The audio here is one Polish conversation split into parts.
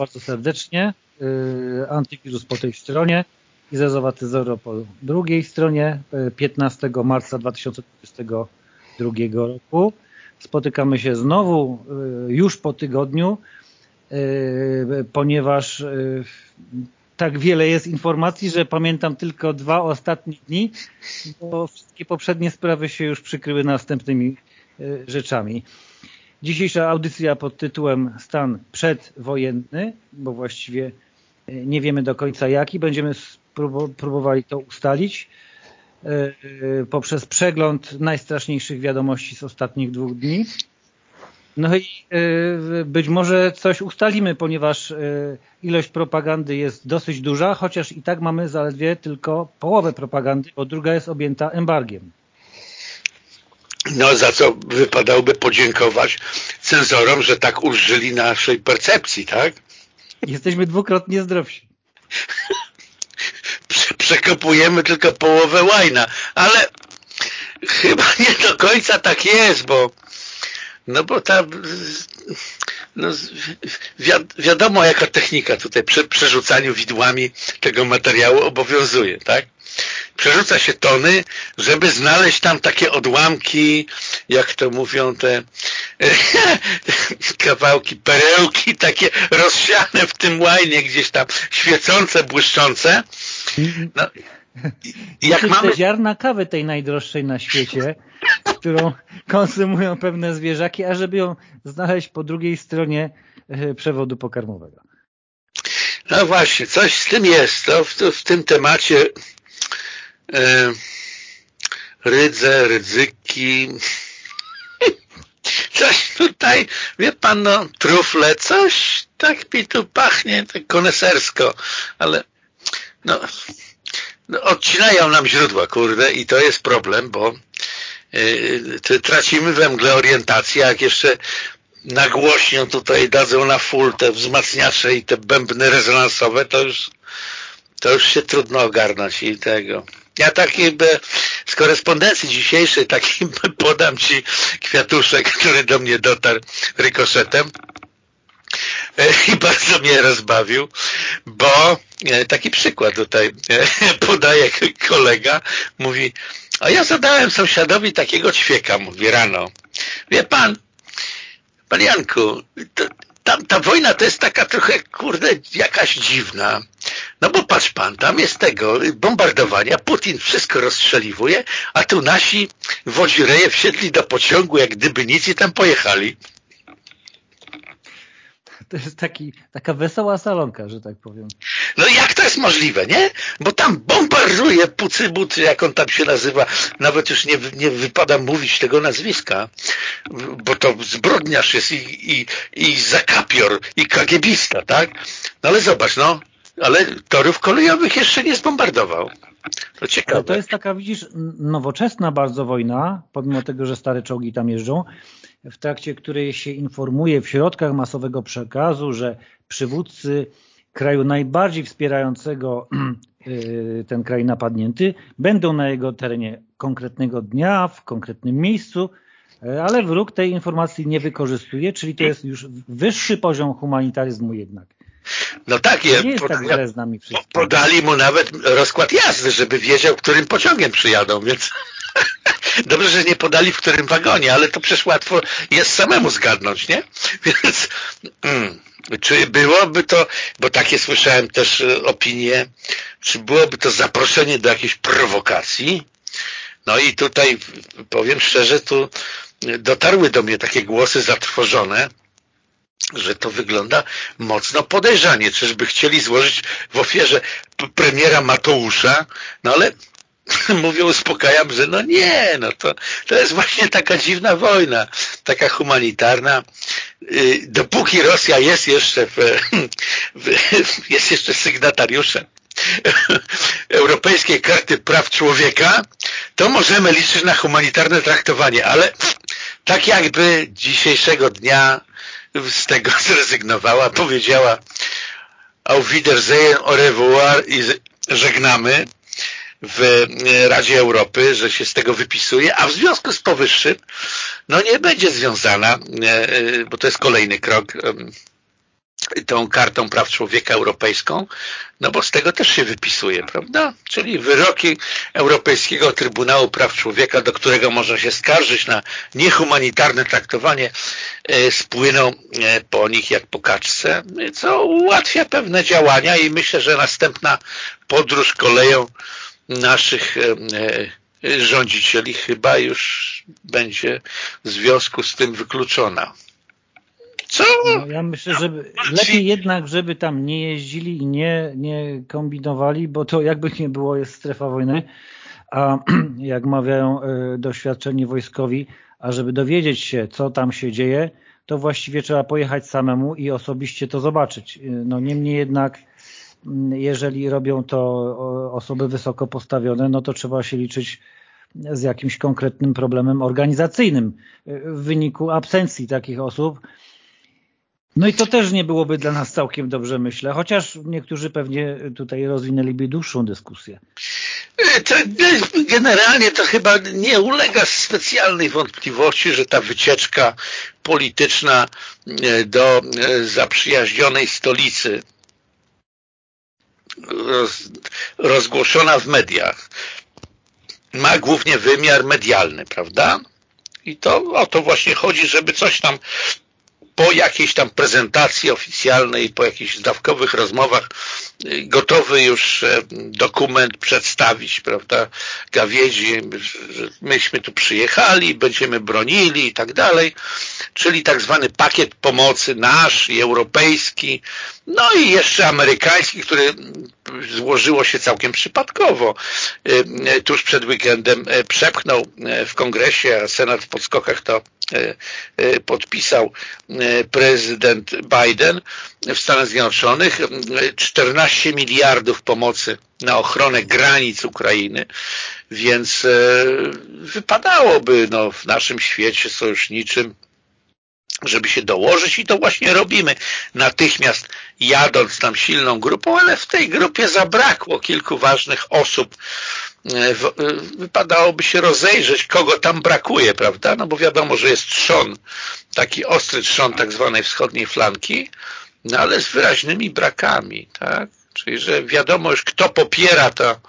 Bardzo serdecznie. Y, Antywirus po tej stronie i Zezowaty Zero po drugiej stronie 15 y, marca 2022 roku. Spotykamy się znowu y, już po tygodniu, ponieważ tak wiele jest informacji, że pamiętam tylko dwa ostatnie dni, bo wszystkie poprzednie sprawy się już przykryły następnymi rzeczami. Dzisiejsza audycja pod tytułem Stan przedwojenny, bo właściwie e, nie wiemy do końca jaki. Będziemy próbowali to ustalić e, e, poprzez przegląd najstraszniejszych wiadomości z ostatnich dwóch dni. No i być może coś ustalimy, ponieważ ilość propagandy jest dosyć duża, chociaż i tak mamy zaledwie tylko połowę propagandy, bo druga jest objęta embargiem. No za co wypadałoby podziękować cenzorom, że tak użyli naszej percepcji, tak? Jesteśmy dwukrotnie zdrowsi. Przekopujemy tylko połowę łajna, ale chyba nie do końca tak jest, bo no bo ta no, wi wiadomo jaka technika tutaj przy przerzucaniu widłami tego materiału obowiązuje, tak? przerzuca się tony, żeby znaleźć tam takie odłamki, jak to mówią te kawałki, perełki takie rozsiane w tym łajnie gdzieś tam, świecące, błyszczące. No, jak mamy... ziarna kawy tej najdroższej na świecie, którą konsumują pewne zwierzaki, a żeby ją znaleźć po drugiej stronie e, przewodu pokarmowego. No właśnie, coś z tym jest. To w, w tym temacie e, rydze, rydzyki, coś tutaj, wie pan, no, trufle, coś tak mi tu pachnie, tak konesersko, ale no, no odcinają nam źródła, kurde, i to jest problem, bo y, tracimy we mgle orientację, jak jeszcze nagłośnią tutaj, dadzą na full te wzmacniacze i te bębny rezonansowe, to już to już się trudno ogarnąć i tego. Ja taki z korespondencji dzisiejszej podam Ci kwiatuszek, który do mnie dotarł rykoszetem i bardzo mnie rozbawił, bo e, taki przykład tutaj e, podaje kolega, mówi, a ja zadałem sąsiadowi takiego ćwieka, mówi rano. Wie pan, pan Janku, to, tam ta wojna to jest taka trochę, kurde, jakaś dziwna. No bo patrz pan, tam jest tego bombardowania, Putin wszystko rozstrzeliwuje, a tu nasi wodzireje wsiedli do pociągu, jak gdyby nic i tam pojechali. To jest taki, taka wesoła salonka, że tak powiem. No jak to jest możliwe, nie? Bo tam bombarduje pucy bucy, jak on tam się nazywa. Nawet już nie, nie wypada mówić tego nazwiska, bo to zbrodniarz jest i, i, i zakapior, i kagiebista, tak? No ale zobacz, no, ale torów kolejowych jeszcze nie zbombardował. To ciekawe. Ale to jest taka, widzisz, nowoczesna bardzo wojna, pomimo tego, że stare czołgi tam jeżdżą, w trakcie której się informuje w środkach masowego przekazu, że przywódcy kraju najbardziej wspierającego y, ten kraj napadnięty będą na jego terenie konkretnego dnia, w konkretnym miejscu, ale wróg tej informacji nie wykorzystuje, czyli to jest już wyższy poziom humanitaryzmu jednak. No tak, je, nie jest tak źle z nami podali mu nawet rozkład jazdy, żeby wiedział, którym pociągiem przyjadą, więc dobrze, że nie podali w którym wagonie, ale to przecież łatwo jest samemu zgadnąć, nie? Więc mm, czy byłoby to, bo takie słyszałem też e, opinie, czy byłoby to zaproszenie do jakiejś prowokacji? No i tutaj powiem szczerze, tu dotarły do mnie takie głosy zatrwożone, że to wygląda mocno podejrzanie. Czyżby chcieli złożyć w ofierze premiera Mateusza? No ale mówię, uspokajam, że no nie, no to, to jest właśnie taka dziwna wojna, taka humanitarna. Y, dopóki Rosja jest jeszcze w, w, jest jeszcze sygnatariuszem Europejskiej Karty Praw Człowieka, to możemy liczyć na humanitarne traktowanie, ale tak jakby dzisiejszego dnia z tego zrezygnowała, powiedziała auf Wiedersehen, au revoir i żegnamy w Radzie Europy, że się z tego wypisuje, a w związku z powyższym no nie będzie związana, e, bo to jest kolejny krok tą kartą praw człowieka europejską, no bo z tego też się wypisuje, prawda? Czyli wyroki Europejskiego Trybunału Praw Człowieka, do którego można się skarżyć na niehumanitarne traktowanie, e, spłyną e, po nich jak po kaczce, co ułatwia pewne działania i myślę, że następna podróż koleją naszych e, rządzicieli chyba już będzie w związku z tym wykluczona. Co? No, ja myślę, że lepiej jednak, żeby tam nie jeździli i nie, nie kombinowali, bo to jakby nie było jest strefa wojny, a jak mawiają e, doświadczeni wojskowi, a żeby dowiedzieć się, co tam się dzieje, to właściwie trzeba pojechać samemu i osobiście to zobaczyć. E, no niemniej jednak, jeżeli robią to osoby wysoko postawione, no to trzeba się liczyć z jakimś konkretnym problemem organizacyjnym w wyniku absencji takich osób, no i to też nie byłoby dla nas całkiem dobrze, myślę, chociaż niektórzy pewnie tutaj rozwinęliby dłuższą dyskusję. To generalnie to chyba nie ulega specjalnej wątpliwości, że ta wycieczka polityczna e, do e, zaprzyjaźnionej stolicy rozgłoszona w mediach ma głównie wymiar medialny, prawda? I to o to właśnie chodzi, żeby coś tam po jakiejś tam prezentacji oficjalnej, po jakichś zdawkowych rozmowach y, gotowy już e, dokument przedstawić, prawda, gawiedzi, że myśmy tu przyjechali, będziemy bronili i tak dalej, czyli tak zwany pakiet pomocy nasz i europejski, no i jeszcze amerykański, który złożyło się całkiem przypadkowo. Y, y, tuż przed weekendem przepchnął w kongresie, a Senat w podskokach to podpisał prezydent Biden w Stanach Zjednoczonych 14 miliardów pomocy na ochronę granic Ukrainy, więc e, wypadałoby no, w naszym świecie sojuszniczym żeby się dołożyć i to właśnie robimy natychmiast jadąc tam silną grupą, ale w tej grupie zabrakło kilku ważnych osób. E, e, wypadałoby się rozejrzeć, kogo tam brakuje, prawda? No bo wiadomo, że jest trzon, taki ostry trzon tak zwanej wschodniej flanki, no ale z wyraźnymi brakami, tak? Czyli, że wiadomo już, kto popiera to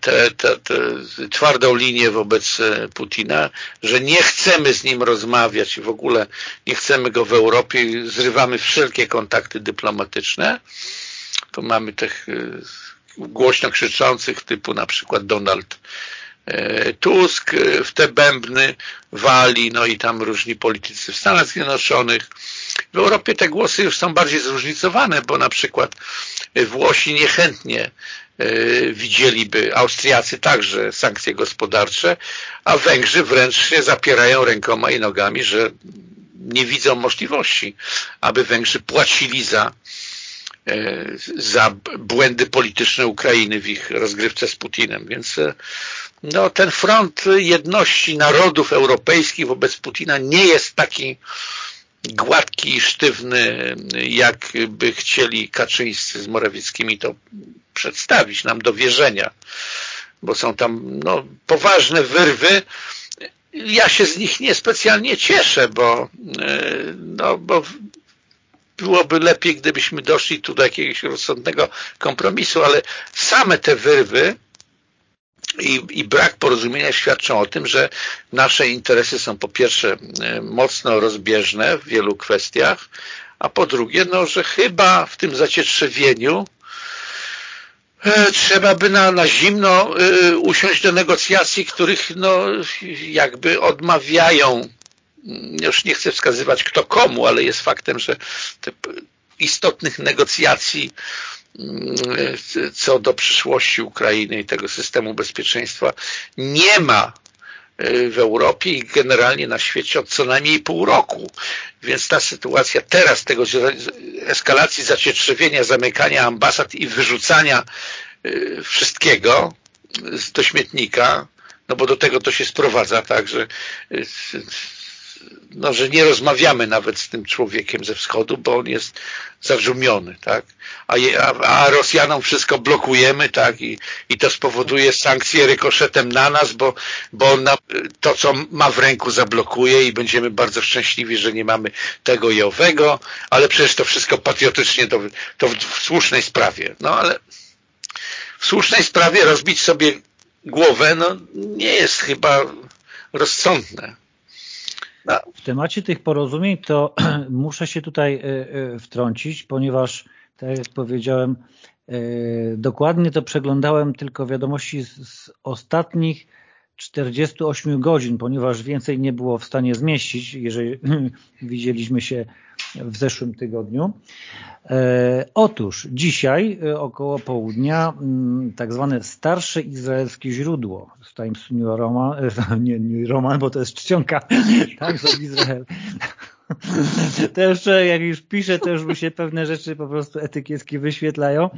tę twardą linię wobec e, Putina, że nie chcemy z nim rozmawiać w ogóle nie chcemy go w Europie, zrywamy wszelkie kontakty dyplomatyczne, to mamy tych głośno krzyczących typu na przykład Donald e, Tusk w te bębny wali, no i tam różni politycy w Stanach Zjednoczonych. W Europie te głosy już są bardziej zróżnicowane, bo na przykład Włosi niechętnie E, widzieliby Austriacy także sankcje gospodarcze, a Węgrzy wręcz się zapierają rękoma i nogami, że nie widzą możliwości, aby Węgrzy płacili za, e, za błędy polityczne Ukrainy w ich rozgrywce z Putinem. Więc e, no, ten front jedności narodów europejskich wobec Putina nie jest taki gładki i sztywny, jakby chcieli Kaczyńscy z Morawieckimi to przedstawić nam do wierzenia, bo są tam no, poważne wyrwy. Ja się z nich niespecjalnie cieszę, bo, e, no, bo byłoby lepiej, gdybyśmy doszli tu do jakiegoś rozsądnego kompromisu, ale same te wyrwy i, i, brak porozumienia świadczą o tym, że nasze interesy są po pierwsze e, mocno rozbieżne w wielu kwestiach, a po drugie, no, że chyba w tym zacietrzewieniu e, trzeba by na, na zimno y, usiąść do negocjacji, których no, jakby odmawiają już nie chcę wskazywać kto komu, ale jest faktem, że istotnych negocjacji co do przyszłości Ukrainy i tego systemu bezpieczeństwa nie ma e, w Europie i generalnie na świecie od co najmniej pół roku. Więc ta sytuacja teraz, tego eskalacji zacietrzewienia, zamykania ambasad i wyrzucania e, wszystkiego do śmietnika, no bo do tego to się sprowadza, tak, że e, no, że nie rozmawiamy nawet z tym człowiekiem ze wschodu, bo on jest zażumiony, tak? A, je, a, a Rosjanom wszystko blokujemy, tak? I, I to spowoduje sankcje rykoszetem na nas, bo, bo on to, co ma w ręku zablokuje i będziemy bardzo szczęśliwi, że nie mamy tego i owego, ale przecież to wszystko patriotycznie to, to w, w słusznej sprawie. No ale w słusznej sprawie rozbić sobie głowę, no nie jest chyba rozsądne. No. W temacie tych porozumień to muszę się tutaj e, e, wtrącić, ponieważ, tak jak powiedziałem, e, dokładnie to przeglądałem tylko wiadomości z, z ostatnich 48 godzin, ponieważ więcej nie było w stanie zmieścić, jeżeli widzieliśmy się w zeszłym tygodniu. E, otóż dzisiaj e, około południa mm, tak zwane starsze izraelskie źródło z Times New Roman, e, nie New Roman, bo to jest czcionka Times of Israel. To jak już piszę, to już mi się pewne rzeczy po prostu etykietki wyświetlają.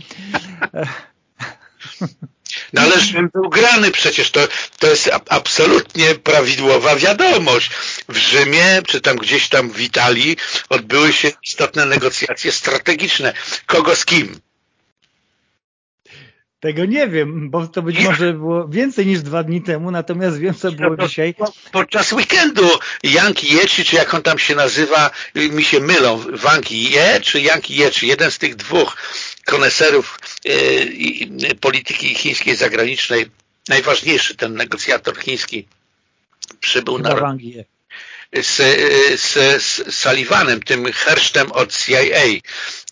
Ale Rzym był grany przecież, to, to jest absolutnie prawidłowa wiadomość. W Rzymie, czy tam gdzieś tam w Italii odbyły się istotne negocjacje strategiczne. Kogo z kim? Tego nie wiem, bo to być może było więcej niż dwa dni temu, natomiast wiem, co było no, dzisiaj. Podczas weekendu Janki Jeczy, czy jak on tam się nazywa, mi się mylą, Wanki Je, czy Janki Jeczy, jeden z tych dwóch koneserów e, polityki chińskiej zagranicznej, najważniejszy ten negocjator chiński, przybył Chyba na... Z, z, z Sullivanem, tym hersztem od CIA,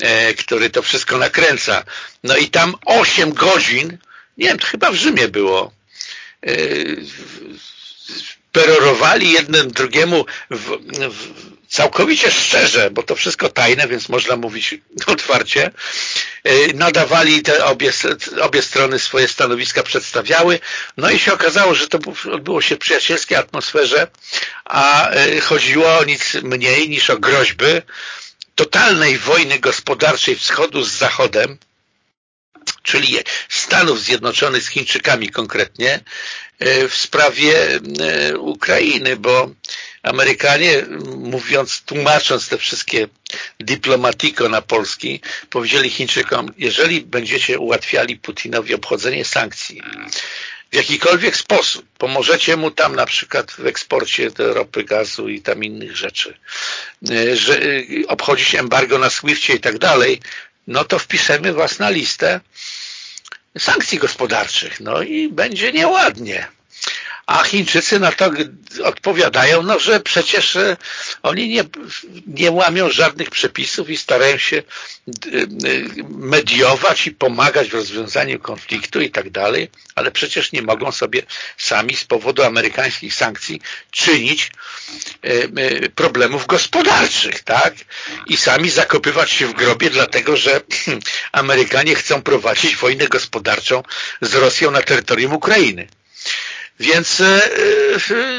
e, który to wszystko nakręca. No i tam 8 godzin, nie wiem, to chyba w Rzymie było, e, perorowali jednym drugiemu w, w, całkowicie szczerze, bo to wszystko tajne, więc można mówić otwarcie, e, nadawali te obie, obie strony swoje stanowiska przedstawiały, no i się okazało, że to odbyło się w przyjacielskiej atmosferze, a e, chodziło o nic mniej niż o groźby totalnej wojny gospodarczej wschodu z Zachodem, czyli Stanów Zjednoczonych z Chińczykami konkretnie, e, w sprawie Ukrainy, bo Amerykanie, mówiąc, tłumacząc te wszystkie dyplomatiko na Polski, powiedzieli Chińczykom, jeżeli będziecie ułatwiali Putinowi obchodzenie sankcji w jakikolwiek sposób, pomożecie mu tam na przykład w eksporcie ropy, gazu i tam innych rzeczy, e, że e, obchodzić embargo na Swiftie i tak dalej, no to wpiszemy was na listę sankcji gospodarczych. No i będzie nieładnie. A Chińczycy na to odpowiadają, no, że przecież e, oni nie, nie łamią żadnych przepisów i starają się e, mediować i pomagać w rozwiązaniu konfliktu i tak dalej, ale przecież nie mogą sobie sami z powodu amerykańskich sankcji czynić e, problemów gospodarczych, tak? I sami zakopywać się w grobie, dlatego że Amerykanie chcą prowadzić wojnę gospodarczą z Rosją na terytorium Ukrainy. Więc e,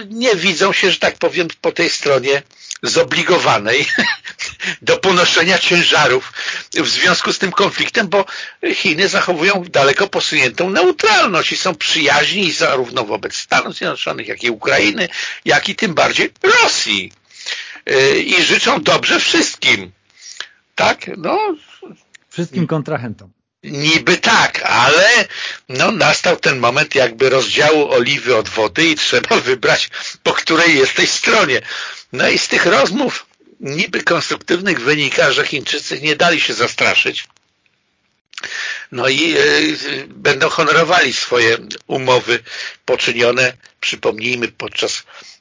nie widzą się, że tak powiem, po tej stronie zobligowanej do ponoszenia ciężarów w związku z tym konfliktem, bo Chiny zachowują daleko posuniętą neutralność i są przyjaźni zarówno wobec Stanów Zjednoczonych, jak i Ukrainy, jak i tym bardziej Rosji. E, I życzą dobrze wszystkim. Tak? No. Wszystkim kontrahentom. Niby tak, ale no, nastał ten moment jakby rozdziału oliwy od wody i trzeba wybrać, po której jesteś stronie. No i z tych rozmów niby konstruktywnych wynika, że Chińczycy nie dali się zastraszyć. No i y, będą honorowali swoje umowy poczynione, przypomnijmy, podczas E,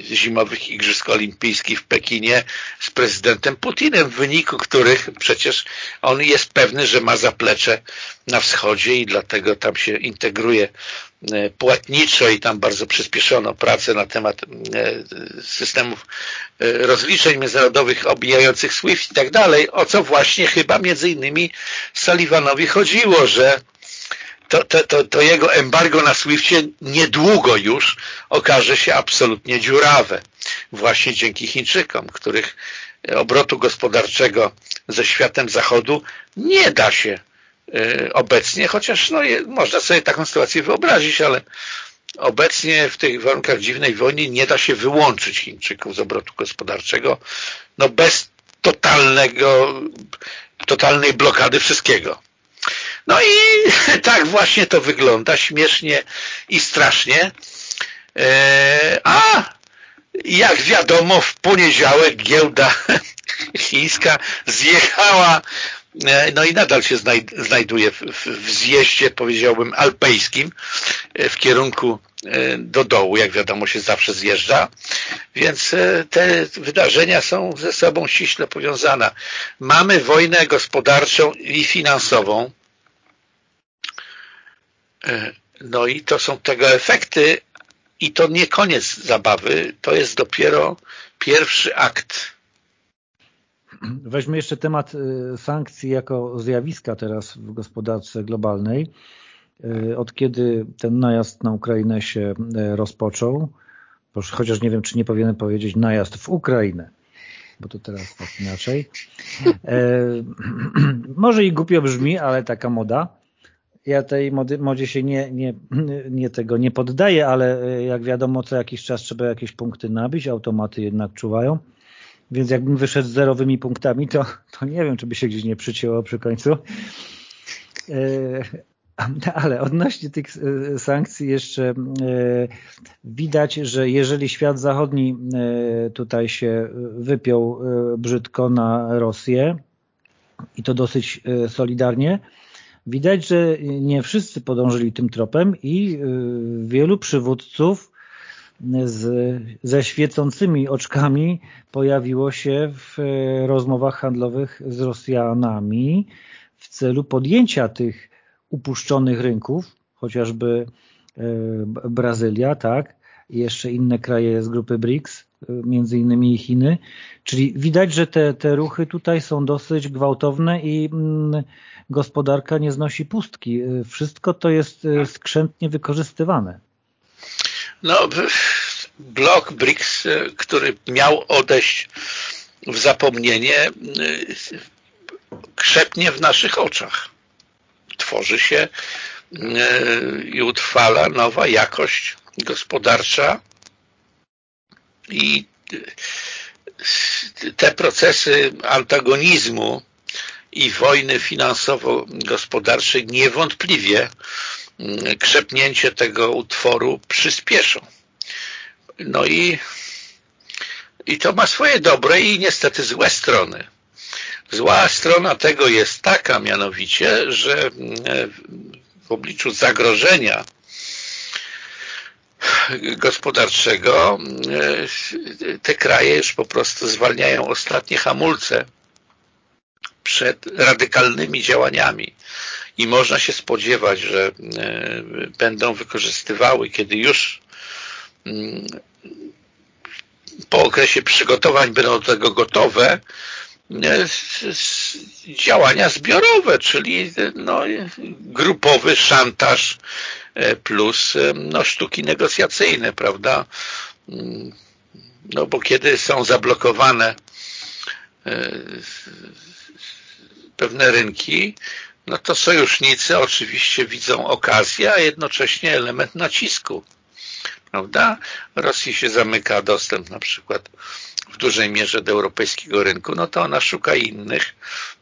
zimowych Igrzysk Olimpijskich w Pekinie z prezydentem Putinem, w wyniku których przecież on jest pewny, że ma zaplecze na wschodzie i dlatego tam się integruje e, płatniczo i tam bardzo przyspieszono pracę na temat e, systemów rozliczeń międzynarodowych obijających SWIFT i tak dalej, o co właśnie chyba między innymi Sullivanowi chodziło, że to, to, to, to jego embargo na Swiftie niedługo już okaże się absolutnie dziurawe. Właśnie dzięki Chińczykom, których obrotu gospodarczego ze światem zachodu nie da się y, obecnie, chociaż no, można sobie taką sytuację wyobrazić, ale obecnie w tych warunkach dziwnej wojny nie da się wyłączyć Chińczyków z obrotu gospodarczego no bez totalnego, totalnej blokady wszystkiego. No i tak właśnie to wygląda, śmiesznie i strasznie. E, a jak wiadomo w poniedziałek giełda chińska zjechała e, no i nadal się znajduje w zjeździe, powiedziałbym, alpejskim e, w kierunku do dołu, jak wiadomo się zawsze zjeżdża, więc te wydarzenia są ze sobą ściśle powiązane. Mamy wojnę gospodarczą i finansową, no i to są tego efekty i to nie koniec zabawy, to jest dopiero pierwszy akt. Weźmy jeszcze temat y, sankcji jako zjawiska teraz w gospodarce globalnej. Y, od kiedy ten najazd na Ukrainę się rozpoczął, chociaż nie wiem, czy nie powinienem powiedzieć najazd w Ukrainę, bo to teraz tak inaczej. E, może i głupio brzmi, ale taka moda ja tej mody, modzie się nie, nie, nie tego nie poddaję, ale e, jak wiadomo co jakiś czas trzeba jakieś punkty nabić, automaty jednak czuwają. Więc jakbym wyszedł z zerowymi punktami, to, to nie wiem, czy by się gdzieś nie przycięło przy końcu. E, ale odnośnie tych e, sankcji jeszcze widać, że jeżeli świat zachodni tutaj się wypiął brzydko na Rosję i to dosyć solidarnie, Widać, że nie wszyscy podążyli tym tropem i y, wielu przywódców z, ze świecącymi oczkami pojawiło się w y, rozmowach handlowych z Rosjanami w celu podjęcia tych upuszczonych rynków, chociażby y, Brazylia, tak, i jeszcze inne kraje z grupy BRICS, między innymi Chiny. Czyli widać, że te, te ruchy tutaj są dosyć gwałtowne i mm, gospodarka nie znosi pustki. Wszystko to jest e, skrzętnie wykorzystywane. No, blok BRICS, e, który miał odejść w zapomnienie, e, krzepnie w naszych oczach. Tworzy się i utrwala nowa jakość gospodarcza i te procesy antagonizmu i wojny finansowo-gospodarczej niewątpliwie krzepnięcie tego utworu przyspieszą. No i, i to ma swoje dobre i niestety złe strony. Zła strona tego jest taka mianowicie, że w obliczu zagrożenia gospodarczego mm, te kraje już po prostu zwalniają ostatnie hamulce przed radykalnymi działaniami. I można się spodziewać, że e, będą wykorzystywały, kiedy już mm, po okresie przygotowań będą do tego gotowe, e, działania zbiorowe, czyli no, grupowy szantaż e, plus no, sztuki negocjacyjne, prawda? Mm, no bo kiedy są zablokowane pewne rynki, no to sojusznicy oczywiście widzą okazję, a jednocześnie element nacisku. Prawda? Rosji się zamyka dostęp na przykład w dużej mierze do europejskiego rynku, no to ona szuka innych,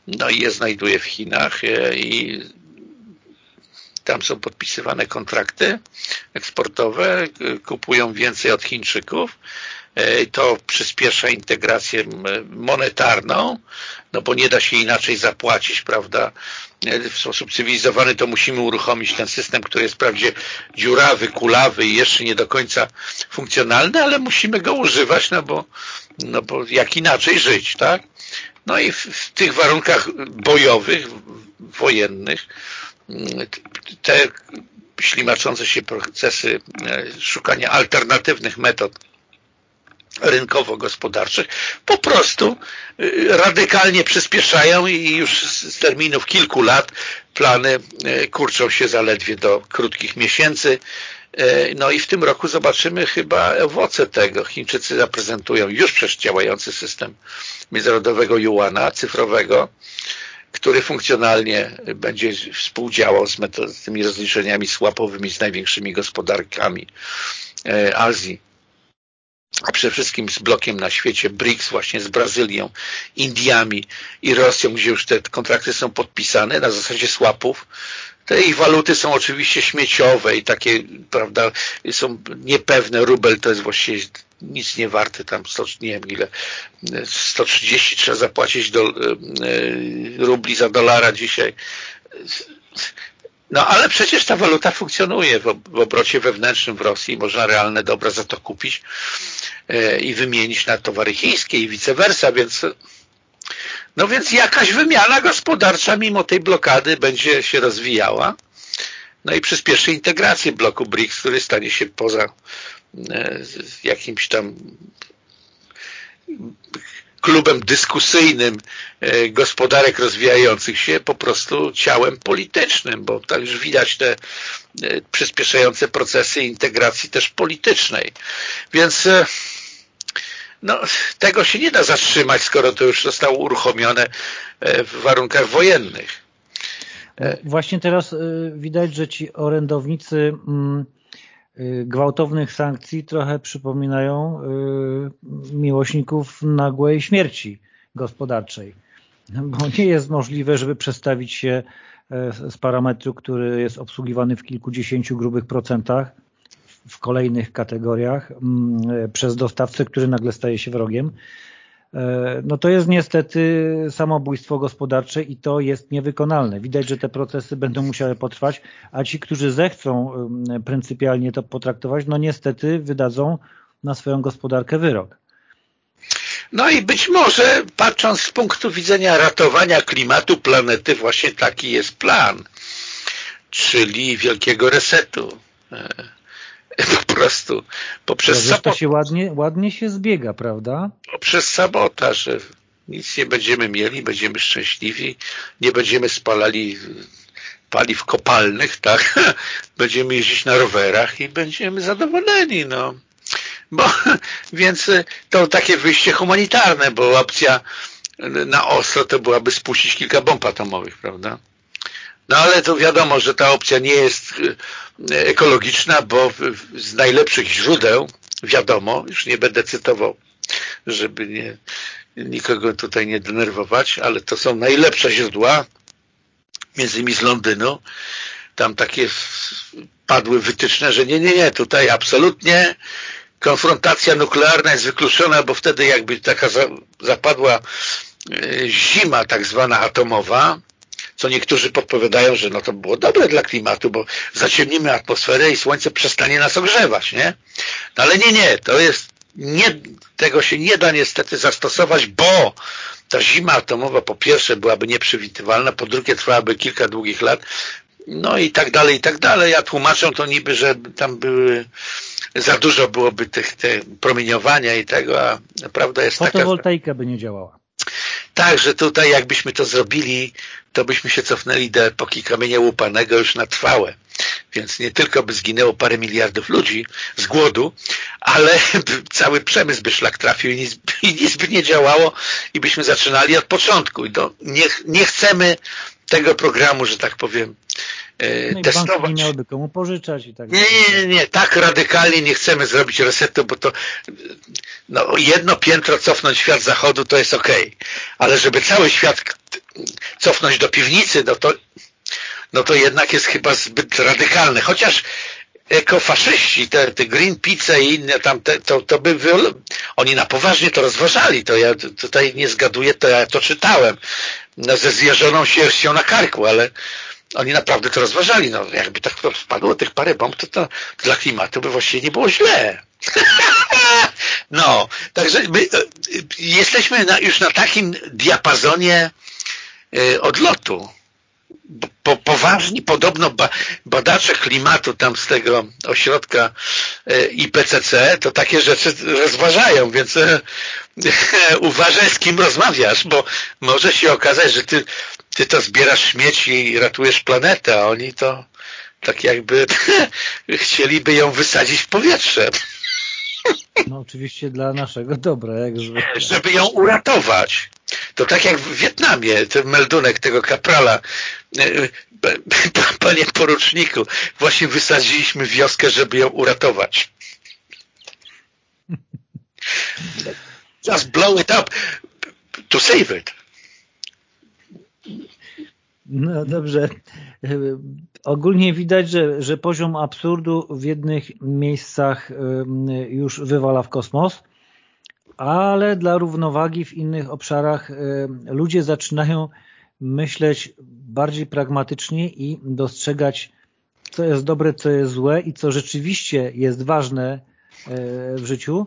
no i je znajduje w Chinach e, i tam są podpisywane kontrakty eksportowe, kupują więcej od Chińczyków, E, to przyspiesza integrację monetarną, no bo nie da się inaczej zapłacić, prawda? E, w sposób cywilizowany to musimy uruchomić ten system, który jest wprawdzie dziurawy, kulawy i jeszcze nie do końca funkcjonalny, ale musimy go używać, no bo, no bo jak inaczej żyć, tak? No i w, w tych warunkach bojowych, wojennych, te ślimaczące się procesy e, szukania alternatywnych metod rynkowo-gospodarczych po prostu y, radykalnie przyspieszają i już z terminów kilku lat plany y, kurczą się zaledwie do krótkich miesięcy. No i w tym roku zobaczymy chyba owoce tego. Chińczycy zaprezentują już przecież działający system międzynarodowego juana cyfrowego, który funkcjonalnie będzie współdziałał z, z tymi rozliczeniami słapowymi z największymi gospodarkami e, Azji a przede wszystkim z blokiem na świecie BRICS, właśnie z Brazylią, Indiami i Rosją, gdzie już te kontrakty są podpisane na zasadzie swapów. Te ich waluty są oczywiście śmieciowe i takie, prawda, są niepewne. Rubel to jest właściwie nic nie warty, tam 100, nie wiem ile, 130 trzeba zapłacić do, e, rubli za dolara dzisiaj. No ale przecież ta waluta funkcjonuje w, w obrocie wewnętrznym w Rosji, można realne dobra za to kupić e, i wymienić na towary chińskie i vice versa, więc no więc jakaś wymiana gospodarcza mimo tej blokady będzie się rozwijała no i przyspieszy integrację bloku BRICS, który stanie się poza e, jakimś tam klubem dyskusyjnym e, gospodarek rozwijających się po prostu ciałem politycznym, bo tak już widać te e, przyspieszające procesy integracji też politycznej. Więc e, no, tego się nie da zatrzymać, skoro to już zostało uruchomione w warunkach wojennych. Właśnie teraz widać, że ci orędownicy mm, gwałtownych sankcji trochę przypominają y, miłośników nagłej śmierci gospodarczej. Bo nie jest możliwe, żeby przestawić się e, z parametru, który jest obsługiwany w kilkudziesięciu grubych procentach w kolejnych kategoriach mm, przez dostawcę, który nagle staje się wrogiem, no to jest niestety samobójstwo gospodarcze i to jest niewykonalne. Widać, że te procesy będą musiały potrwać, a ci, którzy zechcą pryncypialnie to potraktować, no niestety wydadzą na swoją gospodarkę wyrok. No i być może patrząc z punktu widzenia ratowania klimatu planety właśnie taki jest plan, czyli wielkiego resetu e, po prostu poprzez no, to się ładnie, ładnie się zbiega, prawda? Poprzez sabotaż, że nic nie będziemy mieli, będziemy szczęśliwi, nie będziemy spalali paliw kopalnych, tak? Będziemy jeździć na rowerach i będziemy zadowoleni, no. Bo, więc to takie wyjście humanitarne, bo opcja na ostro to byłaby spuścić kilka bomb atomowych, prawda? No ale to wiadomo, że ta opcja nie jest e, ekologiczna, bo z najlepszych źródeł wiadomo, już nie będę cytował, żeby nie, nikogo tutaj nie denerwować, ale to są najlepsze źródła, między innymi z Londynu. Tam takie padły wytyczne, że nie, nie, nie, tutaj absolutnie konfrontacja nuklearna jest wykluczona, bo wtedy jakby taka zapadła e, zima tak zwana atomowa, co niektórzy podpowiadają, że no to było dobre dla klimatu, bo zaciemnimy atmosferę i słońce przestanie nas ogrzewać, nie? No ale nie, nie, to jest nie, tego się nie da niestety zastosować, bo ta zima atomowa po pierwsze byłaby nieprzewidywalna, po drugie trwałaby kilka długich lat, no i tak dalej, i tak dalej, a tłumaczą to niby, że tam były za dużo byłoby tych, te promieniowania i tego, a prawda jest taka... Fotowoltaika by nie działała. Tak, że tutaj jakbyśmy to zrobili, to byśmy się cofnęli do epoki kamienia łupanego już na trwałe. Więc nie tylko by zginęło parę miliardów ludzi z głodu, ale cały przemysł by szlak trafił i nic, i nic by nie działało i byśmy zaczynali od początku. I to nie, nie chcemy tego programu, że tak powiem, e, no testować. nie komu pożyczać i tak Nie, nie, nie, tak radykalnie nie chcemy zrobić resetu, bo to no, jedno piętro cofnąć świat zachodu to jest ok, ale żeby cały świat cofnąć do piwnicy, no to, no to jednak jest chyba zbyt radykalne. Chociaż ekofaszyści, te, te Greenpeace i inne tam, te, to, to by oni na poważnie to rozważali, to ja tutaj nie zgaduję, to ja to czytałem no, ze zjeżoną sierścią na karku, ale oni naprawdę to rozważali, no jakby tak wpadło tych parę bomb, to, to dla klimatu by właściwie nie było źle. no, także my e, jesteśmy na, już na takim diapazonie y, odlotu, po, poważni podobno ba, badacze klimatu tam z tego ośrodka e, IPCC to takie rzeczy rozważają, więc e, uważaj z kim rozmawiasz, bo może się okazać, że ty, ty to zbierasz śmieci i ratujesz planetę, a oni to tak jakby chcieliby ją wysadzić w powietrze. No oczywiście dla naszego dobra, jak zwykle. Żeby ją uratować. To tak jak w Wietnamie, ten meldunek tego kaprala. E, panie poruczniku, właśnie wysadziliśmy wioskę, żeby ją uratować. Just blow it up to save it. No dobrze. Ogólnie widać, że, że poziom absurdu w jednych miejscach już wywala w kosmos, ale dla równowagi w innych obszarach ludzie zaczynają myśleć bardziej pragmatycznie i dostrzegać, co jest dobre, co jest złe i co rzeczywiście jest ważne e, w życiu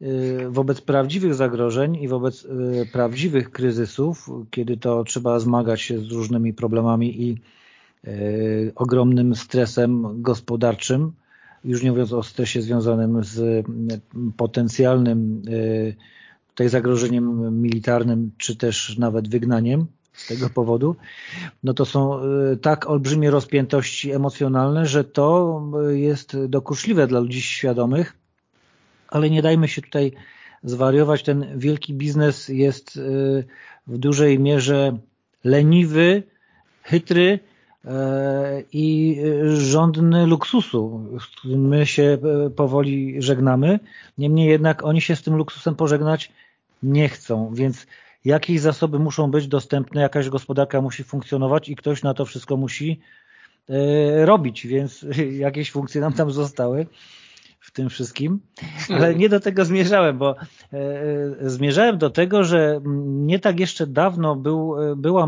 e, wobec prawdziwych zagrożeń i wobec prawdziwych kryzysów, kiedy to trzeba zmagać się z różnymi problemami i ogromnym stresem gospodarczym, już nie mówiąc o stresie związanym z potencjalnym tutaj zagrożeniem militarnym, czy też nawet wygnaniem z tego powodu, no to są y, tak olbrzymie rozpiętości emocjonalne, że to y, jest dokuczliwe dla ludzi świadomych, ale nie dajmy się tutaj zwariować. Ten wielki biznes jest w dużej mierze leniwy, chytry i żądny luksusu, z którym my się powoli żegnamy. Niemniej jednak oni się z tym luksusem pożegnać nie chcą, więc jakieś zasoby muszą być dostępne, jakaś gospodarka musi funkcjonować i ktoś na to wszystko musi e, robić, więc jakieś funkcje nam tam zostały w tym wszystkim, ale nie do tego zmierzałem, bo e, e, zmierzałem do tego, że nie tak jeszcze dawno był, była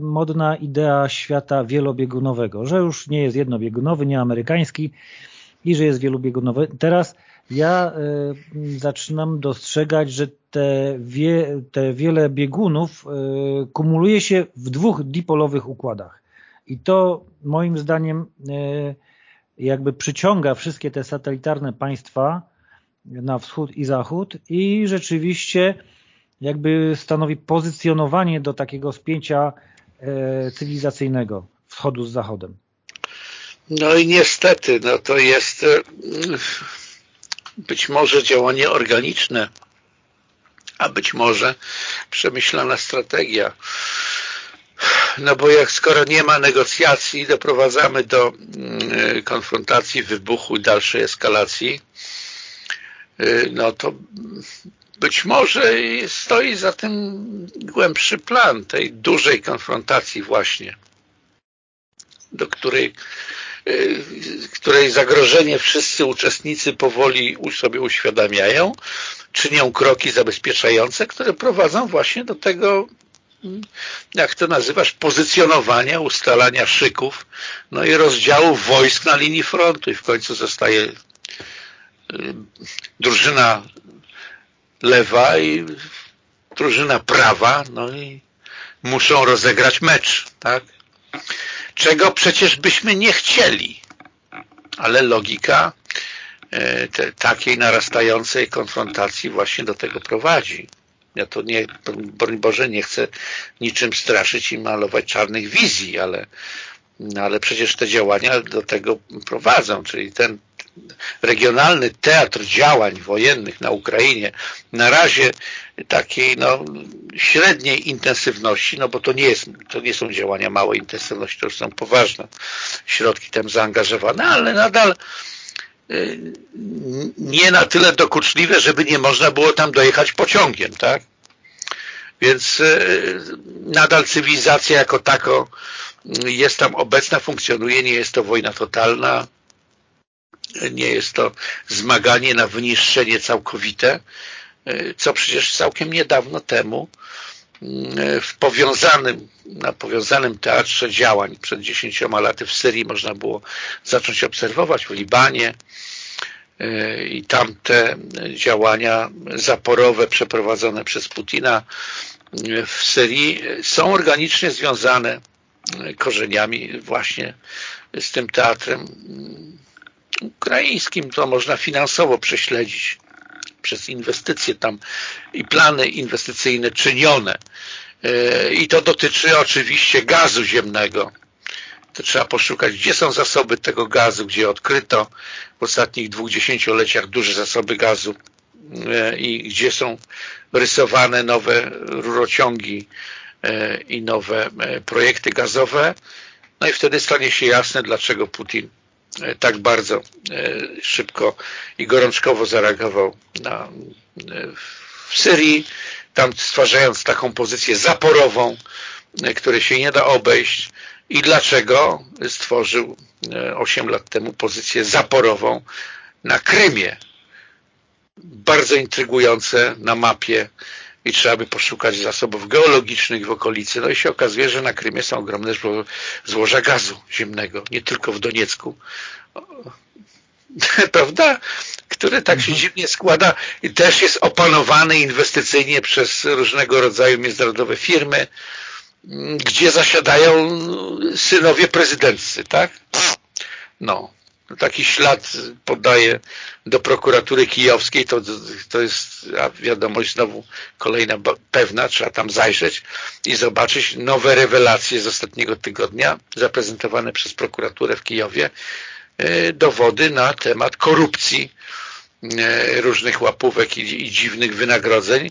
modna idea świata wielobiegunowego, że już nie jest jednobiegunowy, nie amerykański i że jest wielobiegunowy. Teraz ja zaczynam dostrzegać, że te, wie, te wiele biegunów kumuluje się w dwóch dipolowych układach. I to moim zdaniem jakby przyciąga wszystkie te satelitarne państwa na wschód i zachód i rzeczywiście jakby stanowi pozycjonowanie do takiego spięcia cywilizacyjnego wschodu z zachodem. No i niestety, no to jest być może działanie organiczne, a być może przemyślana strategia. No bo jak skoro nie ma negocjacji, doprowadzamy do mm, konfrontacji, wybuchu, dalszej eskalacji, y, no to być może stoi za tym głębszy plan tej dużej konfrontacji właśnie, do której Y, której zagrożenie wszyscy uczestnicy powoli sobie uświadamiają, czynią kroki zabezpieczające, które prowadzą właśnie do tego, jak to nazywasz, pozycjonowania, ustalania szyków, no i rozdziału wojsk na linii frontu i w końcu zostaje y, drużyna lewa i drużyna prawa, no i muszą rozegrać mecz, tak? czego przecież byśmy nie chcieli. Ale logika e, te, takiej narastającej konfrontacji właśnie do tego prowadzi. Ja to nie, broń Boże, nie chcę niczym straszyć i malować czarnych wizji, ale, ale przecież te działania do tego prowadzą, czyli ten regionalny teatr działań wojennych na Ukrainie na razie takiej no, średniej intensywności, no bo to nie, jest, to nie są działania małej intensywności, to już są poważne środki tam zaangażowane, ale nadal nie na tyle dokuczliwe, żeby nie można było tam dojechać pociągiem, tak? Więc y, nadal cywilizacja jako tako jest tam obecna, funkcjonuje, nie jest to wojna totalna, nie jest to zmaganie na wyniszczenie całkowite, co przecież całkiem niedawno temu w powiązanym, na powiązanym teatrze działań przed dziesięcioma laty w Syrii można było zacząć obserwować w Libanie e, i tamte działania zaporowe przeprowadzone przez Putina e, w Syrii są organicznie związane e, korzeniami właśnie z tym teatrem mm, ukraińskim. To można finansowo prześledzić przez inwestycje tam i plany inwestycyjne czynione. E, I to dotyczy oczywiście gazu ziemnego. To trzeba poszukać, gdzie są zasoby tego gazu, gdzie odkryto w ostatnich dwóch dziesięcioleciach duże zasoby gazu i gdzie są rysowane nowe rurociągi i nowe projekty gazowe, no i wtedy stanie się jasne, dlaczego Putin tak bardzo szybko i gorączkowo zareagował na, w Syrii, tam stwarzając taką pozycję zaporową, której się nie da obejść i dlaczego stworzył 8 lat temu pozycję zaporową na Krymie. Bardzo intrygujące na mapie i trzeba by poszukać zasobów geologicznych w okolicy. No i się okazuje, że na Krymie są ogromne złoża gazu ziemnego, nie tylko w Doniecku, prawda? Który tak się mhm. dziwnie składa i też jest opanowany inwestycyjnie przez różnego rodzaju międzynarodowe firmy, gdzie zasiadają synowie prezydenccy, tak? No, taki ślad podaje do prokuratury kijowskiej, to, to jest wiadomość znowu kolejna pewna, trzeba tam zajrzeć i zobaczyć nowe rewelacje z ostatniego tygodnia zaprezentowane przez prokuraturę w Kijowie, e, dowody na temat korupcji e, różnych łapówek i, i dziwnych wynagrodzeń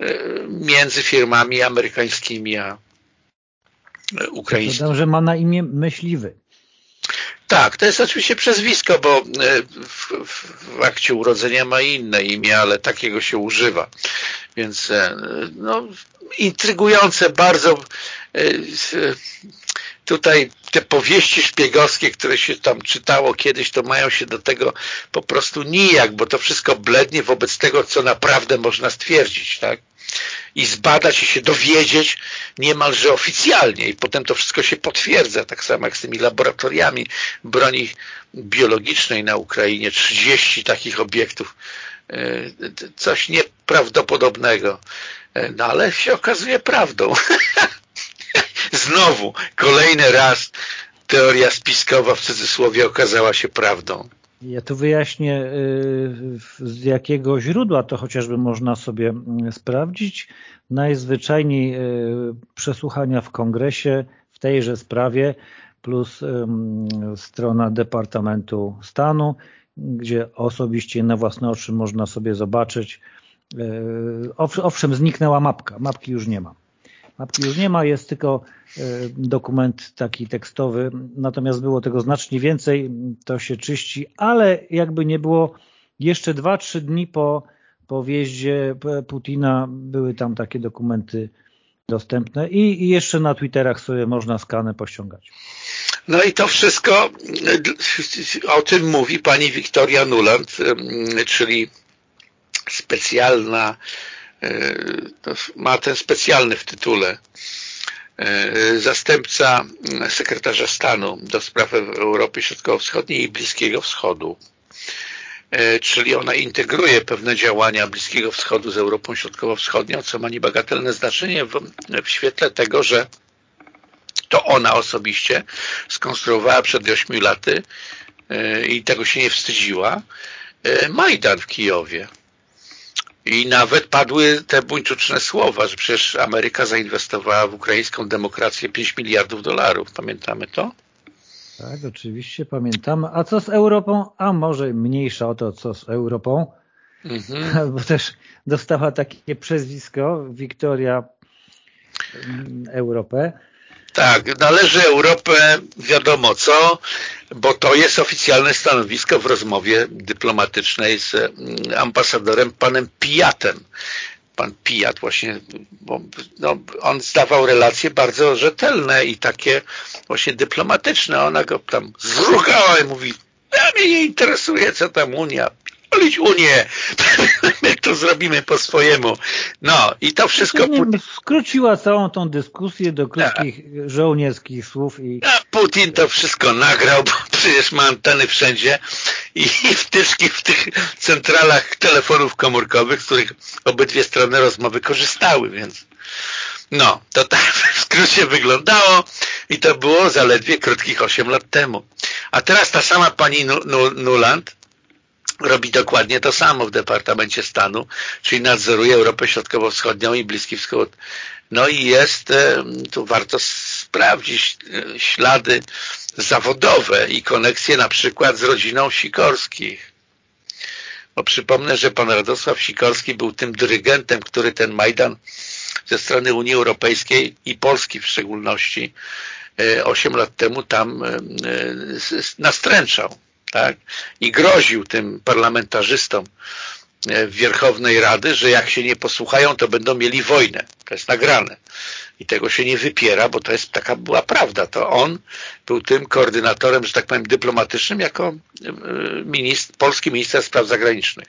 e, między firmami amerykańskimi a ukraińskimi. Dodam, że ma na imię myśliwy. Tak, to jest oczywiście przezwisko, bo e, w, w, akcie urodzenia ma inne imię, ale takiego się używa. Więc e, no, intrygujące bardzo e, tutaj te powieści szpiegowskie, które się tam czytało kiedyś, to mają się do tego po prostu nijak, bo to wszystko blednie wobec tego, co naprawdę można stwierdzić, tak? I zbadać i się dowiedzieć niemalże oficjalnie i potem to wszystko się potwierdza, tak samo jak z tymi laboratoriami broni biologicznej na Ukrainie, 30 takich obiektów, e, coś nieprawdopodobnego, e, no ale się okazuje prawdą. Znowu, kolejny raz teoria spiskowa w cudzysłowie okazała się prawdą. Ja tu wyjaśnię, y, z jakiego źródła to chociażby można sobie mm, sprawdzić. Najzwyczajniej y, przesłuchania w kongresie w tejże sprawie plus strona Departamentu Stanu, gdzie osobiście na własne oczy można sobie zobaczyć. Y, owszem, zniknęła mapka, mapki już nie ma. Mapki już nie ma, jest tylko dokument taki tekstowy, natomiast było tego znacznie więcej, to się czyści, ale jakby nie było, jeszcze dwa, trzy dni po, po wjeździe Putina były tam takie dokumenty dostępne i, i jeszcze na Twitterach sobie można skanę pościągać. No i to wszystko, o tym mówi pani Wiktoria Nuland, czyli specjalna E, ma ten specjalny w tytule e, zastępca sekretarza stanu do spraw Europy Środkowo-Wschodniej i Bliskiego Wschodu e, czyli ona integruje pewne działania Bliskiego Wschodu z Europą Środkowo-Wschodnią, co ma niebagatelne znaczenie w, w świetle tego, że to ona osobiście skonstruowała przed 8 laty i tego się nie wstydziła Majdan w Kijowie. I nawet padły te buńczuczne słowa, że przecież Ameryka zainwestowała w ukraińską demokrację 5 miliardów dolarów. Pamiętamy to? Tak, oczywiście pamiętamy. A co z Europą? A może mniejsza o to, co z Europą. Mhm. Bo też dostała takie przezwisko Wiktoria mm, Europę. Tak, należy Europę wiadomo co, bo to jest oficjalne stanowisko w rozmowie dyplomatycznej z mm, ambasadorem panem Pijatem. Pan Pijat właśnie, bo, no, on zdawał relacje bardzo rzetelne i takie właśnie dyplomatyczne. Ona go tam zrugała i mówi, ja mnie nie interesuje, co tam Unia, Olić Unię, my to zrobimy po swojemu. No i to wszystko... Nie, skróciła całą tą dyskusję do krótkich tak. żołnierskich słów. i. A Putin to wszystko nagrał, bo przecież ma anteny wszędzie i wtyczki w tych centralach telefonów komórkowych, z których obydwie strony rozmowy korzystały, więc... No, to tak w skrócie wyglądało i to było zaledwie krótkich 8 lat temu. A teraz ta sama pani Nuland robi dokładnie to samo w Departamencie Stanu, czyli nadzoruje Europę Środkowo-Wschodnią i Bliski Wschód. No i jest, e, tu warto sprawdzić e, ślady zawodowe i koneksje na przykład z rodziną Sikorskich. Bo przypomnę, że pan Radosław Sikorski był tym dyrygentem, który ten Majdan ze strony Unii Europejskiej i Polski w szczególności 8 lat temu tam nastręczał tak? i groził tym parlamentarzystom Wierchownej Rady, że jak się nie posłuchają, to będą mieli wojnę. To jest nagrane. I tego się nie wypiera, bo to jest taka była prawda. To on był tym koordynatorem, że tak powiem, dyplomatycznym jako e, ministr, polski minister spraw zagranicznych.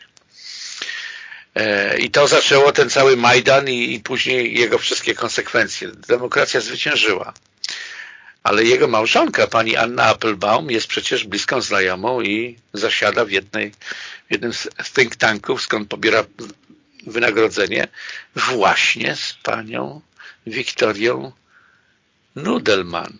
E, I to zaczęło ten cały Majdan i, i później jego wszystkie konsekwencje. Demokracja zwyciężyła ale jego małżonka, pani Anna Applebaum, jest przecież bliską znajomą i zasiada w, jednej, w jednym z think tanków, skąd pobiera wynagrodzenie, właśnie z panią Wiktorią Nudelman.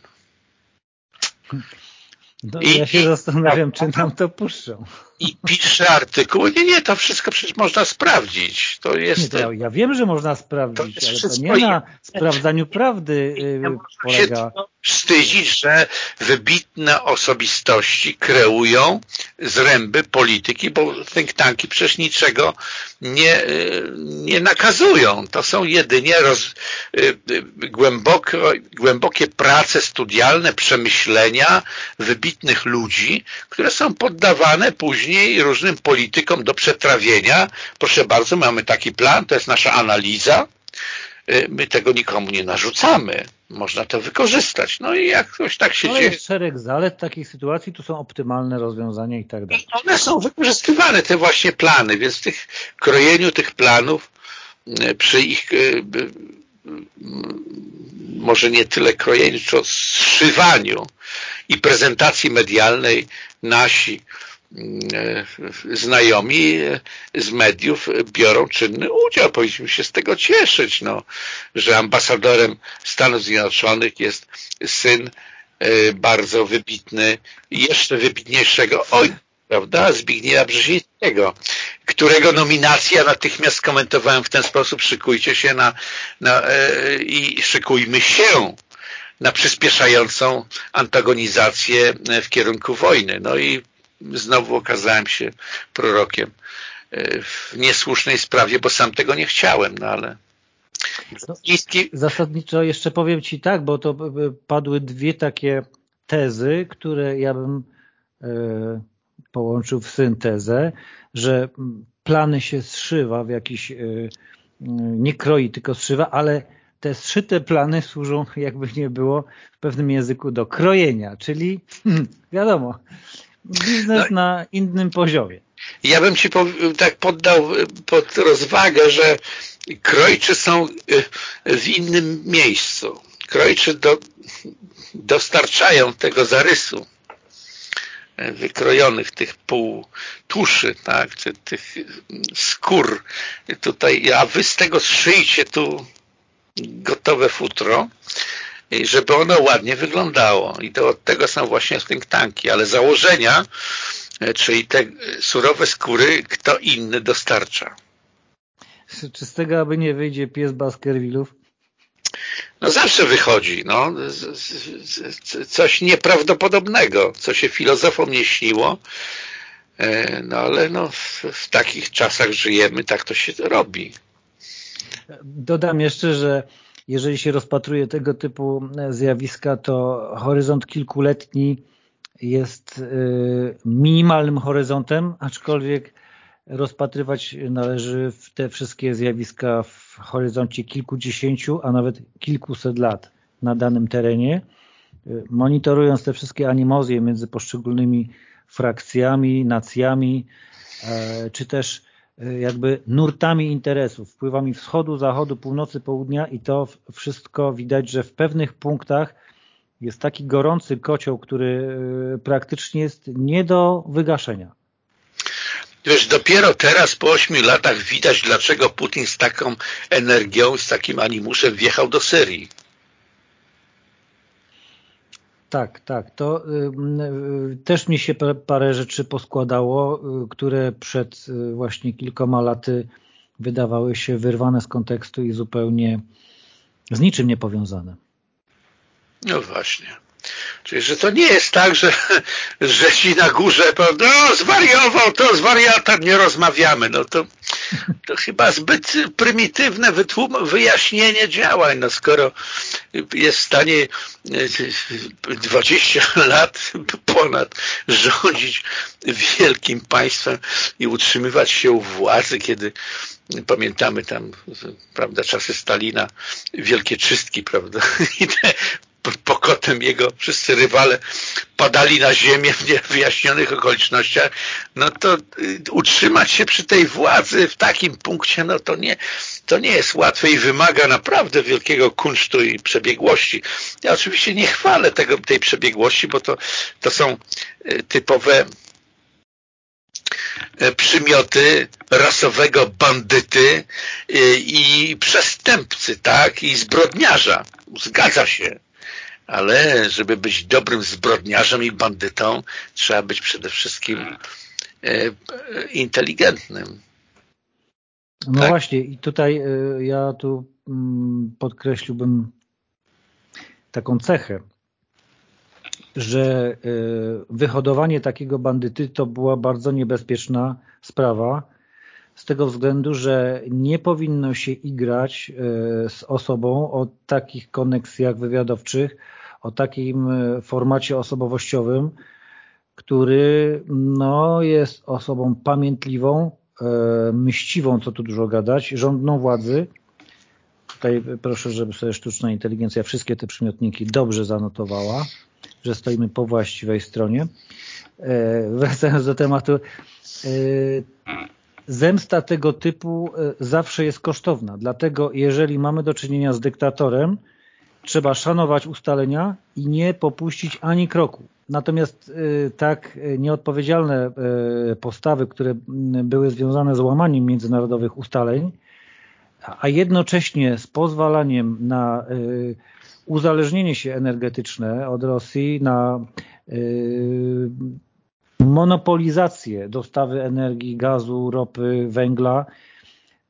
No, I, ja się zastanawiam, czy nam to puszczą i pisze artykuły. Nie, nie, to wszystko przecież można sprawdzić. To jest... Nie, to ja, ja, wiem, że można sprawdzić, to ale to nie na sprawdzaniu prawdy yy, polega. wstydzić, że wybitne osobistości kreują zręby polityki, bo think tanki przecież niczego nie, y, nie nakazują. To są jedynie roz, y, y, głęboko, głębokie prace studialne, przemyślenia wybitnych ludzi, które są poddawane później później różnym politykom do przetrawienia. Proszę bardzo, mamy taki plan, to jest nasza analiza. Y, my tego nikomu nie narzucamy. Można to wykorzystać. No i jakoś tak się Ale dzieje. jest szereg zalet takich sytuacji, tu są optymalne rozwiązania i tak dalej. One są wykorzystywane, te właśnie plany, więc w tych krojeniu tych planów y, przy ich y, może nie tyle krojeniu, co zszywaniu i prezentacji medialnej nasi znajomi z mediów biorą czynny udział. Powinniśmy się z tego cieszyć, no, że ambasadorem Stanów Zjednoczonych jest syn e, bardzo wybitny, jeszcze wybitniejszego ojca, prawda, Zbigniewa Brzezińskiego, którego nominacja natychmiast skomentowałem w ten sposób, szykujcie się na, na e, i szykujmy się na przyspieszającą antagonizację w kierunku wojny. No i znowu okazałem się prorokiem e, w niesłusznej sprawie, bo sam tego nie chciałem, no ale no, zasadniczo jeszcze powiem Ci tak, bo to padły dwie takie tezy, które ja bym e, połączył w syntezę, że plany się zszywa w jakiś, e, nie kroi, tylko zszywa, ale te zszyte plany służą, jakby nie było, w pewnym języku do krojenia, czyli wiadomo, biznes no, na innym poziomie. Ja bym Ci tak poddał pod rozwagę, że krojczy są y, w innym miejscu. Krojczy do, dostarczają tego zarysu y, wykrojonych tych półtuszy, tak, czy tych skór tutaj, a wy z tego szyjcie tu gotowe futro żeby ono ładnie wyglądało. I to od tego są właśnie think tanki, ale założenia, e, czyli te surowe skóry, kto inny dostarcza. Czy z tego aby nie wyjdzie pies Baskervillów? No zawsze wychodzi, no, coś nieprawdopodobnego, co się filozofom nie śniło, e, no ale no, w takich czasach żyjemy, tak to się robi. Dodam jeszcze, że jeżeli się rozpatruje tego typu e, zjawiska, to horyzont kilkuletni jest e, minimalnym horyzontem, aczkolwiek rozpatrywać należy te wszystkie zjawiska w horyzoncie kilkudziesięciu, a nawet kilkuset lat na danym terenie, e, monitorując te wszystkie animozje między poszczególnymi frakcjami, nacjami, czy też jakby nurtami interesów, wpływami wschodu, zachodu, północy, południa i to wszystko widać, że w pewnych punktach jest taki gorący kocioł, który y, praktycznie jest nie do wygaszenia. Wiesz, dopiero teraz po ośmiu latach widać, dlaczego Putin z taką energią, z takim animuszem wjechał do Syrii. Tak, tak. To y, y, też mi się parę rzeczy poskładało, y, które przed właśnie kilkoma laty wydawały się wyrwane z kontekstu i zupełnie z niczym nie powiązane. No właśnie. Czyli, że to nie jest tak, że, że ci na górze no zwariował, to z wariatem nie rozmawiamy. No to, to chyba zbyt prymitywne wyjaśnienie działań. No skoro jest w stanie 20 e, lat ponad rządzić wielkim państwem i utrzymywać się u władzy, kiedy pamiętamy tam, prawda, czasy Stalina, wielkie czystki, prawda, i te pokotem jego wszyscy rywale padali na ziemię w niewyjaśnionych okolicznościach, no to y, utrzymać się przy tej władzy w takim punkcie, no to nie, to nie jest łatwe i wymaga naprawdę wielkiego kunsztu i przebiegłości. Ja oczywiście nie chwalę tego, tej przebiegłości, bo to, to są y, typowe y, przymioty rasowego bandyty i przestępcy, tak, i zbrodniarza. Zgadza się ale żeby być dobrym zbrodniarzem i bandytą, trzeba być przede wszystkim e, inteligentnym. No tak? właśnie i tutaj e, ja tu mm, podkreśliłbym taką cechę, że e, wyhodowanie takiego bandyty to była bardzo niebezpieczna sprawa, z tego względu, że nie powinno się igrać z osobą o takich koneksjach wywiadowczych, o takim e, formacie osobowościowym, który no, jest osobą pamiętliwą, e, myśliwą, co tu dużo gadać, rządną władzy. Tutaj proszę, żeby sobie sztuczna inteligencja wszystkie te przymiotniki dobrze zanotowała, że stoimy po właściwej stronie. E, wracając do tematu, zemsta tego typu zawsze jest kosztowna. Dlatego jeżeli mamy do czynienia z dyktatorem, trzeba szanować ustalenia i nie popuścić ani kroku. Natomiast y, tak nieodpowiedzialne y, postawy, które były związane z łamaniem międzynarodowych ustaleń, a jednocześnie z pozwalaniem na uzależnienie się energetyczne od Rosji, na monopolizację dostawy energii, gazu, ropy, węgla,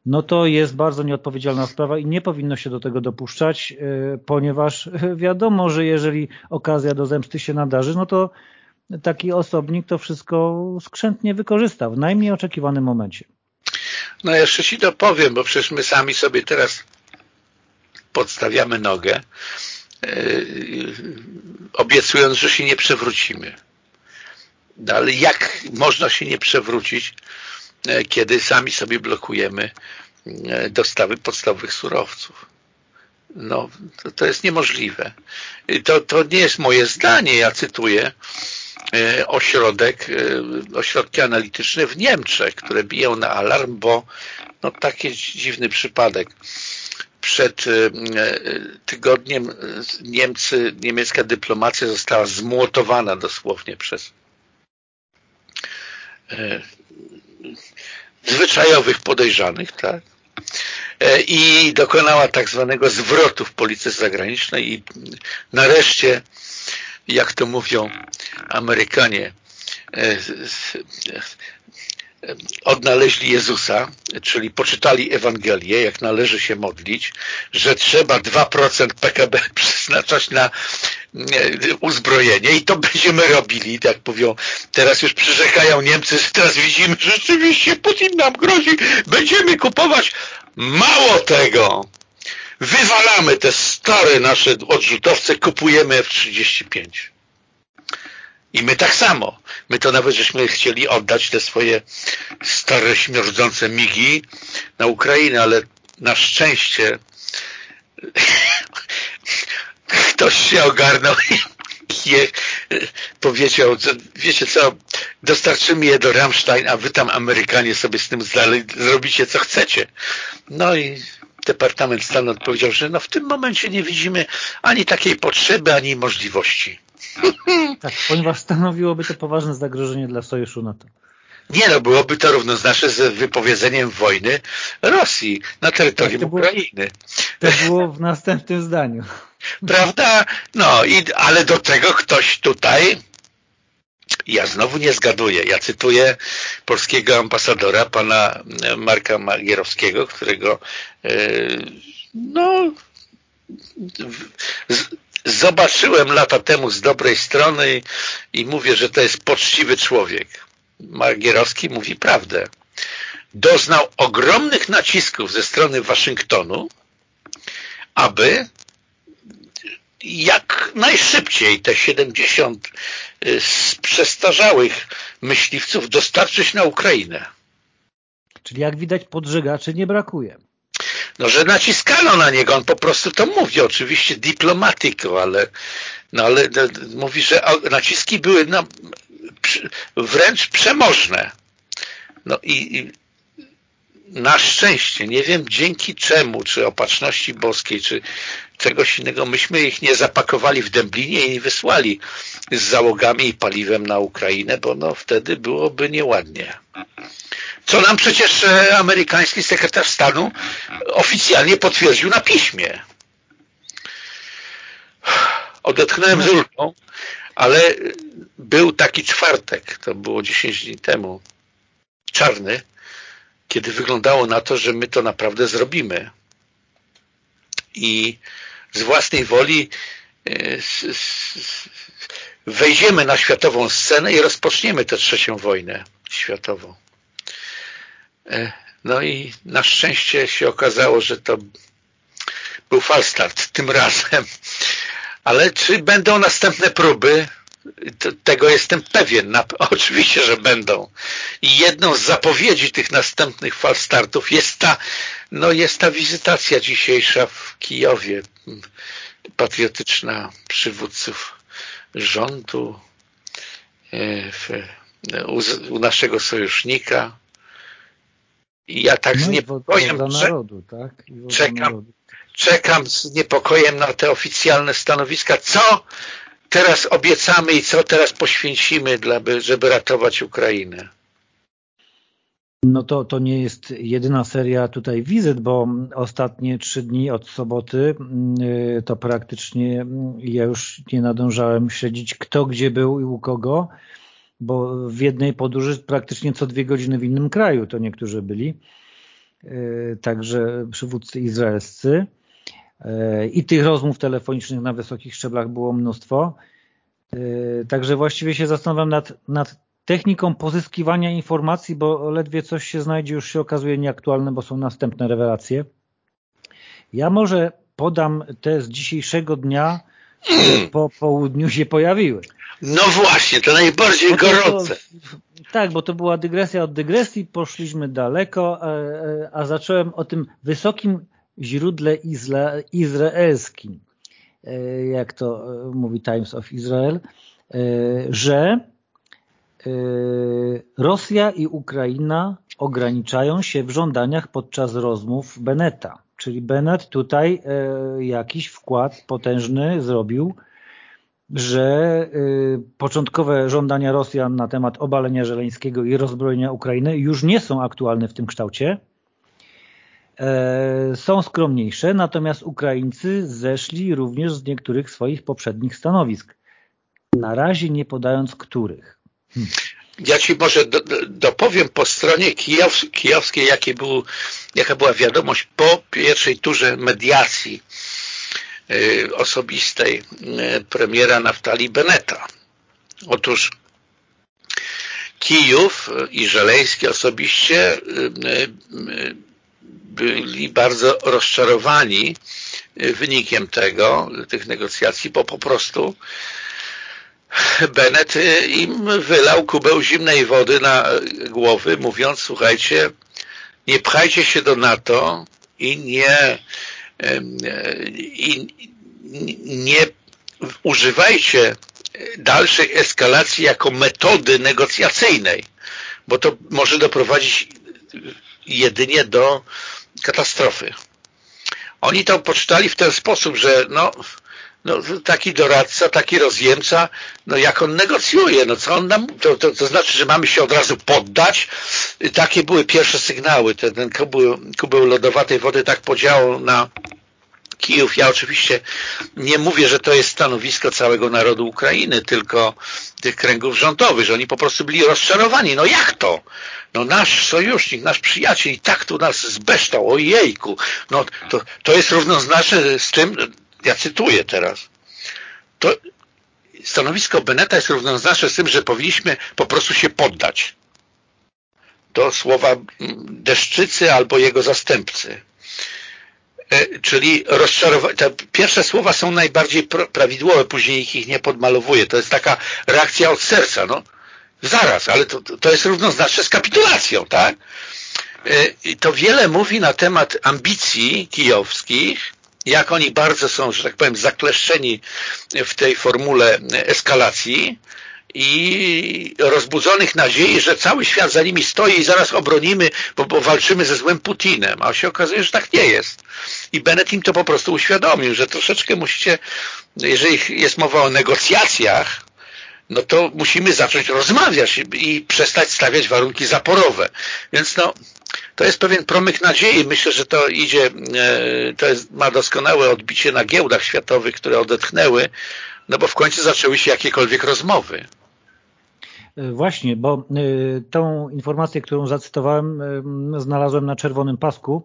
no to jest bardzo nieodpowiedzialna sprawa i nie powinno się do tego dopuszczać, e, ponieważ wiadomo, że jeżeli okazja do zemsty się nadarzy, no to taki osobnik to wszystko skrzętnie wykorzysta w najmniej oczekiwanym momencie. No jeszcze Ci dopowiem, bo przecież my sami sobie teraz podstawiamy nogę, yy, obiecując, że się nie przewrócimy. No ale jak można się nie przewrócić, E, kiedy sami sobie blokujemy e, dostawy podstawowych surowców. No, to, to jest niemożliwe. To, to nie jest moje zdanie, ja cytuję e, ośrodek, ośrodki analityczne w Niemczech, które biją na alarm, bo no, taki dziwny przypadek. Przed tygodniem Niemcy, niemiecka dyplomacja została zmłotowana dosłownie przez zwyczajowych podejrzanych, tak? E, I dokonała tak zwanego zwrotu w polityce zagranicznej i nareszcie, jak to mówią Amerykanie, e, odnaleźli Jezusa, czyli poczytali Ewangelię, jak należy się modlić, że trzeba 2% PKB przeznaczać na uzbrojenie i to będziemy robili, tak mówią, teraz już przyrzekają Niemcy, teraz widzimy, że rzeczywiście Putin nam grozi, będziemy kupować mało tego, wywalamy te stare nasze odrzutowce, kupujemy F-35. I my tak samo. My to nawet żeśmy chcieli oddać te swoje stare, śmierdzące migi na Ukrainę, ale na szczęście ktoś się ogarnął i je powiedział, wiecie co, dostarczymy je do Rammstein, a wy tam Amerykanie sobie z tym zrobicie co chcecie. No i Departament Stanu odpowiedział, że no w tym momencie nie widzimy ani takiej potrzeby, ani możliwości. Tak, ponieważ stanowiłoby to poważne zagrożenie dla sojuszu NATO. Nie no, byłoby to równoznaczne z wypowiedzeniem wojny Rosji na terytorium tak, to Ukrainy. Było, to było w następnym zdaniu. Prawda? No, i, ale do tego ktoś tutaj ja znowu nie zgaduję. Ja cytuję polskiego ambasadora, pana Marka Magierowskiego, którego e, no z, zobaczyłem lata temu z dobrej strony i mówię, że to jest poczciwy człowiek. Magierowski mówi prawdę. Doznał ogromnych nacisków ze strony Waszyngtonu, aby jak najszybciej te 70 y, przestarzałych myśliwców dostarczyć na Ukrainę. Czyli jak widać podżegaczy nie brakuje. No, że naciskano na niego, on po prostu to mówi, oczywiście dyplomatyko, ale, no, ale no, mówi, że naciski były no, wręcz przemożne. No i, i na szczęście, nie wiem dzięki czemu, czy opatrzności boskiej, czy czegoś innego, myśmy ich nie zapakowali w Dęblinie i wysłali z załogami i paliwem na Ukrainę, bo no wtedy byłoby nieładnie. Co nam przecież e, amerykański sekretarz stanu oficjalnie potwierdził na piśmie. Odetchnąłem z ulgą, ale był taki czwartek, to było 10 dni temu, czarny, kiedy wyglądało na to, że my to naprawdę zrobimy. I z własnej woli e, wejdziemy na światową scenę i rozpoczniemy tę trzecią wojnę światową. E, no i na szczęście się okazało, że to był falstart tym razem. Ale czy będą następne próby? Tego jestem pewien. Oczywiście, że będą. I jedną z zapowiedzi tych następnych falstartów jest ta, no jest ta wizytacja dzisiejsza w Kijowie patriotyczna przywódców rządu e, w, u, u naszego sojusznika i ja tak no z niepokojem narodu, tak? czekam, narodu. Czekam z niepokojem na te oficjalne stanowiska. Co teraz obiecamy i co teraz poświęcimy, dla, żeby ratować Ukrainę? No to, to nie jest jedyna seria tutaj wizyt, bo ostatnie trzy dni od soboty mm, to praktycznie mm, ja już nie nadążałem śledzić kto gdzie był i u kogo bo w jednej podróży praktycznie co dwie godziny w innym kraju to niektórzy byli, e, także przywódcy izraelscy i tych rozmów telefonicznych na wysokich szczeblach było mnóstwo. E, także właściwie się zastanawiam nad, nad techniką pozyskiwania informacji, bo ledwie coś się znajdzie, już się okazuje nieaktualne, bo są następne rewelacje. Ja może podam te z dzisiejszego dnia, które po południu się pojawiły. No właśnie, to najbardziej gorące. Tak, bo to była dygresja od dygresji, poszliśmy daleko, a, e, e, a zacząłem o tym wysokim źródle izla, izraelskim, e, jak to mówi Times of Israel, że Rosja i Ukraina ograniczają się w żądaniach podczas rozmów Beneta. Czyli Bennett tutaj jakiś wkład potężny zrobił że początkowe żądania Rosjan na temat obalenia Żeleńskiego i rozbrojenia Ukrainy już nie są aktualne w tym kształcie. E, są skromniejsze, natomiast Ukraińcy zeszli również z niektórych swoich poprzednich stanowisk. Na razie nie podając których. Hmm. Ja Ci może do, dopowiem po stronie kijows kijowskiej, jaki był, jaka była wiadomość po pierwszej turze mediacji Y, osobistej y, premiera Naftali Beneta. Otóż Kijów i Żeleński osobiście y, byli bardzo rozczarowani wynikiem tego, tych negocjacji, bo po prostu Bennett im wylał kubeł zimnej wody na głowy, mówiąc, słuchajcie, nie pchajcie się do NATO i nie i nie używajcie dalszej eskalacji jako metody negocjacyjnej, bo to może doprowadzić jedynie do katastrofy. Oni to poczytali w ten sposób, że no, no, taki doradca, taki rozjemca, no jak on negocjuje, no co on nam, to, to, to znaczy, że mamy się od razu poddać. Takie były pierwsze sygnały. Ten, ten kubeł, kubeł lodowatej wody tak podziałał na Kijów. Ja oczywiście nie mówię, że to jest stanowisko całego narodu Ukrainy, tylko tych kręgów rządowych, że oni po prostu byli rozczarowani. No jak to? No nasz sojusznik, nasz przyjaciel i tak tu nas zbeształ, ojejku. No to, to jest równoznaczne z tym, ja cytuję teraz, to stanowisko Beneta jest równoznaczne z tym, że powinniśmy po prostu się poddać. To słowa Deszczycy albo jego zastępcy. E, czyli rozczarowanie. Te pierwsze słowa są najbardziej prawidłowe, później ich, ich nie podmalowuje. To jest taka reakcja od serca. No. Zaraz, ale to, to jest równoznaczne z kapitulacją, tak? E, to wiele mówi na temat ambicji kijowskich, jak oni bardzo są, że tak powiem, zakleszczeni w tej formule eskalacji i rozbudzonych nadziei, że cały świat za nimi stoi i zaraz obronimy, bo, bo walczymy ze złym Putinem, a się okazuje, że tak nie jest. I Bennett im to po prostu uświadomił, że troszeczkę musicie, jeżeli jest mowa o negocjacjach, no to musimy zacząć rozmawiać i przestać stawiać warunki zaporowe. Więc no, to jest pewien promyk nadziei. Myślę, że to idzie, e, to jest, ma doskonałe odbicie na giełdach światowych, które odetchnęły, no bo w końcu zaczęły się jakiekolwiek rozmowy. E, właśnie, bo e, tą informację, którą zacytowałem, znalazłem na czerwonym pasku.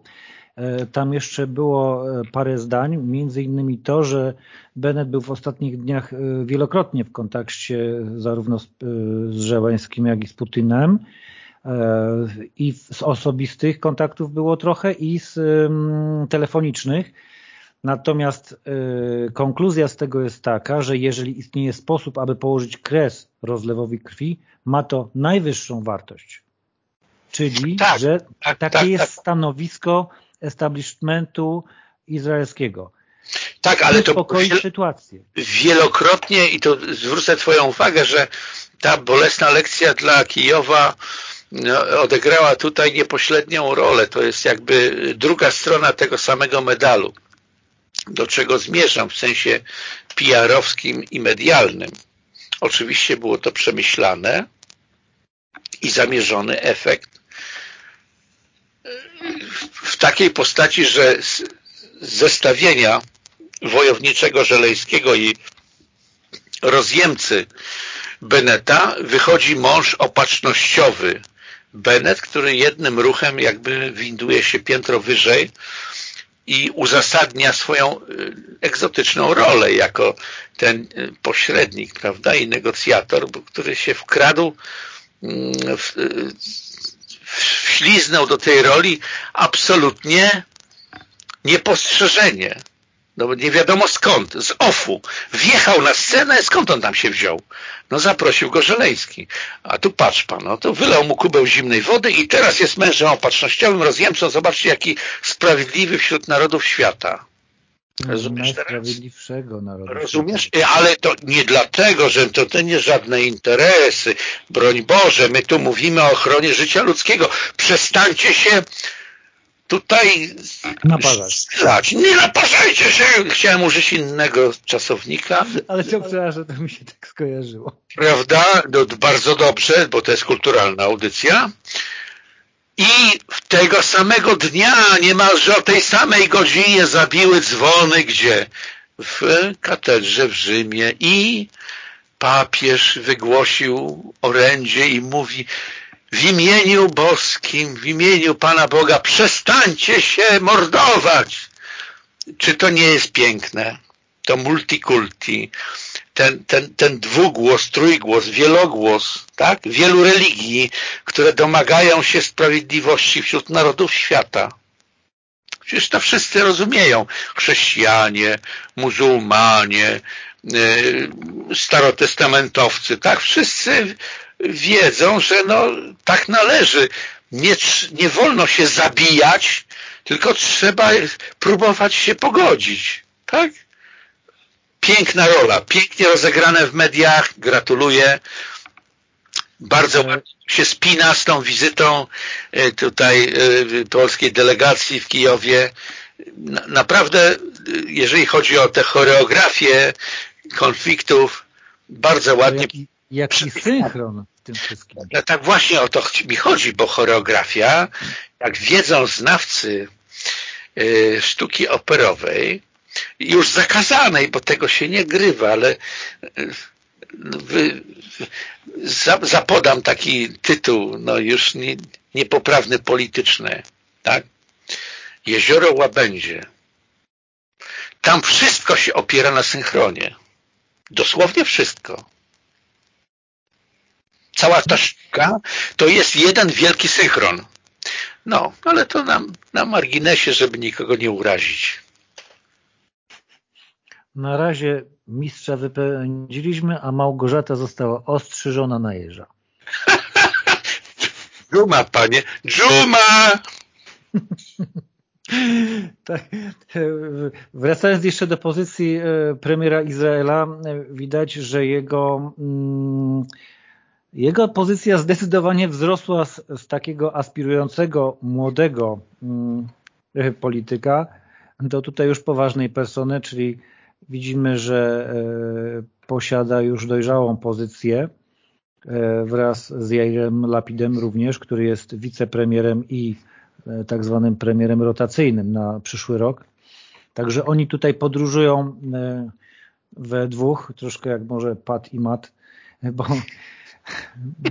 Tam jeszcze było parę zdań, między innymi to, że Bennett był w ostatnich dniach wielokrotnie w kontakcie zarówno z, z jak i z Putinem E, i z osobistych kontaktów było trochę i z telefonicznych. Natomiast e, konkluzja z tego jest taka, że jeżeli istnieje sposób, aby położyć kres rozlewowi krwi, ma to najwyższą wartość. Czyli, tak, że tak, takie tak, jest tak. stanowisko establishmentu izraelskiego. Tak, ale to sytuację. wielokrotnie i to zwrócę Twoją uwagę, że ta bolesna lekcja dla Kijowa no, odegrała tutaj niepośrednią rolę. To jest jakby druga strona tego samego medalu. Do czego zmierzam w sensie PR-owskim i medialnym. Oczywiście było to przemyślane i zamierzony efekt w takiej postaci, że zestawienia wojowniczego Żelejskiego i rozjemcy Beneta wychodzi mąż opatrznościowy Bennett, który jednym ruchem jakby winduje się piętro wyżej i uzasadnia swoją y, egzotyczną rolę jako ten y, pośrednik, prawda, i negocjator, który się wkradł, mm, w, y, wśliznął do tej roli absolutnie niepostrzeżenie no nie wiadomo skąd, z OFU, wjechał na scenę, skąd on tam się wziął? No zaprosił go Żeleński. A tu patrz pan, no to wylał mu kubeł zimnej wody i teraz jest mężem opatrznościowym, rozjemcą, zobaczcie jaki sprawiedliwy wśród narodów świata. Rozumiesz Najsprawiedliwszego narodu. Rozumiesz? Ale to nie dlatego, że to, to nie żadne interesy. Broń Boże, my tu mówimy o ochronie życia ludzkiego. Przestańcie się tutaj naparzać. Nie naparzajcie się! Chciałem użyć innego czasownika. Ale to przepraszam, to mi się tak skojarzyło. Prawda? No, bardzo dobrze, bo to jest kulturalna audycja. I w tego samego dnia, niemalże o tej samej godzinie zabiły dzwony, gdzie? W katedrze w Rzymie i papież wygłosił orędzie i mówi w imieniu boskim, w imieniu Pana Boga przestańcie się mordować. Czy to nie jest piękne? To multikulti, ten, ten, ten dwugłos, trójgłos, wielogłos, tak? Wielu religii, które domagają się sprawiedliwości wśród narodów świata. Przecież to wszyscy rozumieją. Chrześcijanie, muzułmanie, yy, starotestamentowcy, tak? Wszyscy wiedzą, że no tak należy. Nie, nie wolno się zabijać, tylko trzeba próbować się pogodzić. Tak? Piękna rola, pięknie rozegrane w mediach, gratuluję. Bardzo się spina z tą wizytą e, tutaj e, polskiej delegacji w Kijowie. Naprawdę, e, jeżeli chodzi o tę choreografię konfliktów, bardzo ładnie Jaki synchron w tym wszystkim. No tak właśnie o to mi chodzi, bo choreografia, jak wiedzą znawcy y, sztuki operowej, już zakazanej, bo tego się nie grywa, ale y, za, zapodam taki tytuł, no już nie, niepoprawny polityczny, tak? Jezioro Łabędzie. Tam wszystko się opiera na synchronie. Dosłownie wszystko. Cała ta sztuka to jest jeden wielki synchron. No, ale to nam na marginesie, żeby nikogo nie urazić. Na razie mistrza wypędziliśmy, a Małgorzata została ostrzyżona na jeża. Dżuma, panie, dżuma! tak. Wracając jeszcze do pozycji e, premiera Izraela, e, widać, że jego mm, jego pozycja zdecydowanie wzrosła z, z takiego aspirującego, młodego mm, e, polityka do tutaj już poważnej persony, czyli widzimy, że posiada już dojrzałą pozycję wraz z Jairem Lapidem również, który jest wicepremierem i E, tak zwanym premierem rotacyjnym na przyszły rok. Także oni tutaj podróżują e, we dwóch, troszkę jak może Pat i Mat, bo,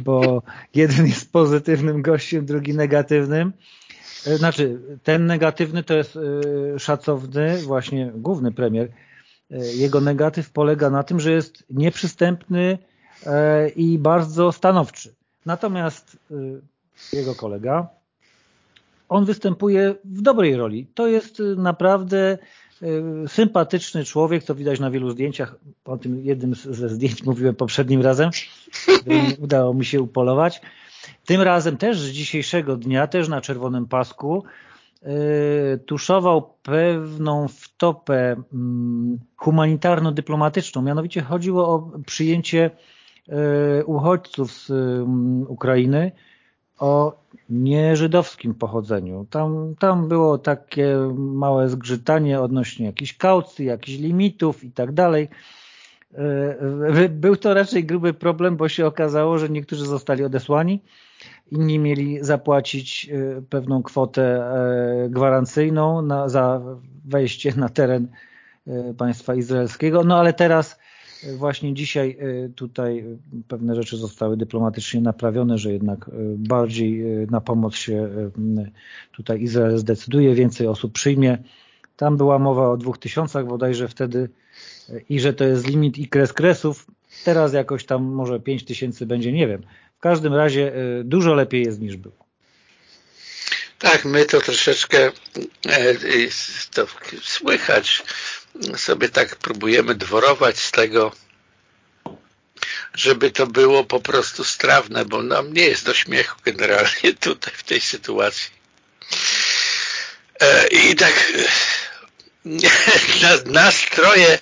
bo jeden jest pozytywnym gościem, drugi negatywnym. E, znaczy, ten negatywny to jest szacowny, właśnie główny premier. Jego negatyw polega na tym, że jest nieprzystępny i bardzo stanowczy. Natomiast jego kolega, on występuje w dobrej roli. To jest naprawdę sympatyczny człowiek, to widać na wielu zdjęciach. O tym jednym ze zdjęć mówiłem poprzednim razem. Udało mi się upolować. Tym razem też z dzisiejszego dnia, też na czerwonym pasku, y, tuszował pewną wtopę mm, humanitarno-dyplomatyczną. Mianowicie chodziło o przyjęcie uchodźców z mm, Ukrainy, o nieżydowskim pochodzeniu. Tam, tam było takie małe zgrzytanie odnośnie jakichś kaucji, jakichś limitów i tak dalej. E, był to raczej gruby problem, bo się okazało, że niektórzy zostali odesłani, inni mieli zapłacić e, pewną kwotę e, gwarancyjną na, za wejście na teren państwa izraelskiego. No ale teraz Właśnie dzisiaj e, tutaj e, pewne rzeczy zostały dyplomatycznie naprawione, że jednak e, bardziej na pomoc się tutaj Izrael zdecyduje, więcej osób przyjmie. Tam była mowa o dwóch tysiącach bodajże wtedy i że to jest limit i kres kresów. Teraz jakoś tam może pięć tysięcy będzie, nie wiem. W każdym razie dużo lepiej jest niż było. Tak, my to troszeczkę to słychać sobie tak próbujemy dworować z tego, żeby to było po prostu strawne, bo nam nie jest do śmiechu generalnie tutaj w tej sytuacji. E, I tak e, nastroje e,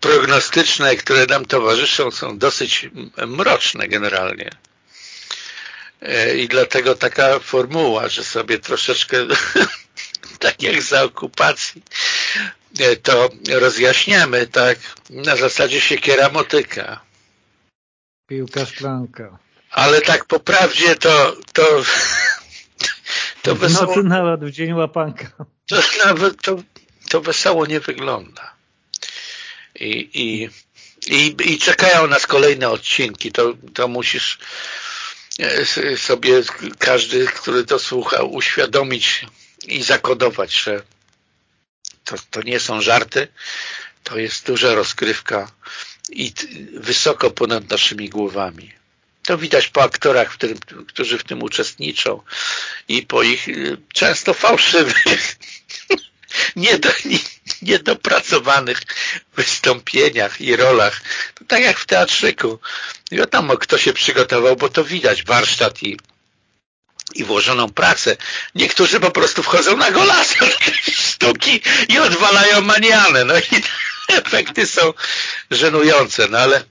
prognostyczne, które nam towarzyszą są dosyć mroczne generalnie. I dlatego taka formuła, że sobie troszeczkę tak jak za okupacji, e, to rozjaśniamy, tak, na zasadzie siekiera motyka. Piłka szklanka. Ale tak po prawdzie to to, to wesoło... Nocy nalot w dzień łapanka. To, nawet, to, to wesoło nie wygląda. I, i, i, i czekają nas kolejne odcinki. To, to musisz e, sobie każdy, który to słuchał, uświadomić i zakodować, że to, to nie są żarty, to jest duża rozkrywka i wysoko ponad naszymi głowami. To widać po aktorach, w którzy w tym uczestniczą i po ich y, często fałszywych, niedopracowanych wystąpieniach i rolach. To tak jak w teatrzyku. Wiadomo, kto się przygotował, bo to widać, warsztat i i włożoną pracę. Niektórzy po prostu wchodzą na golasa sztuki i odwalają manianę. No i efekty są żenujące, no ale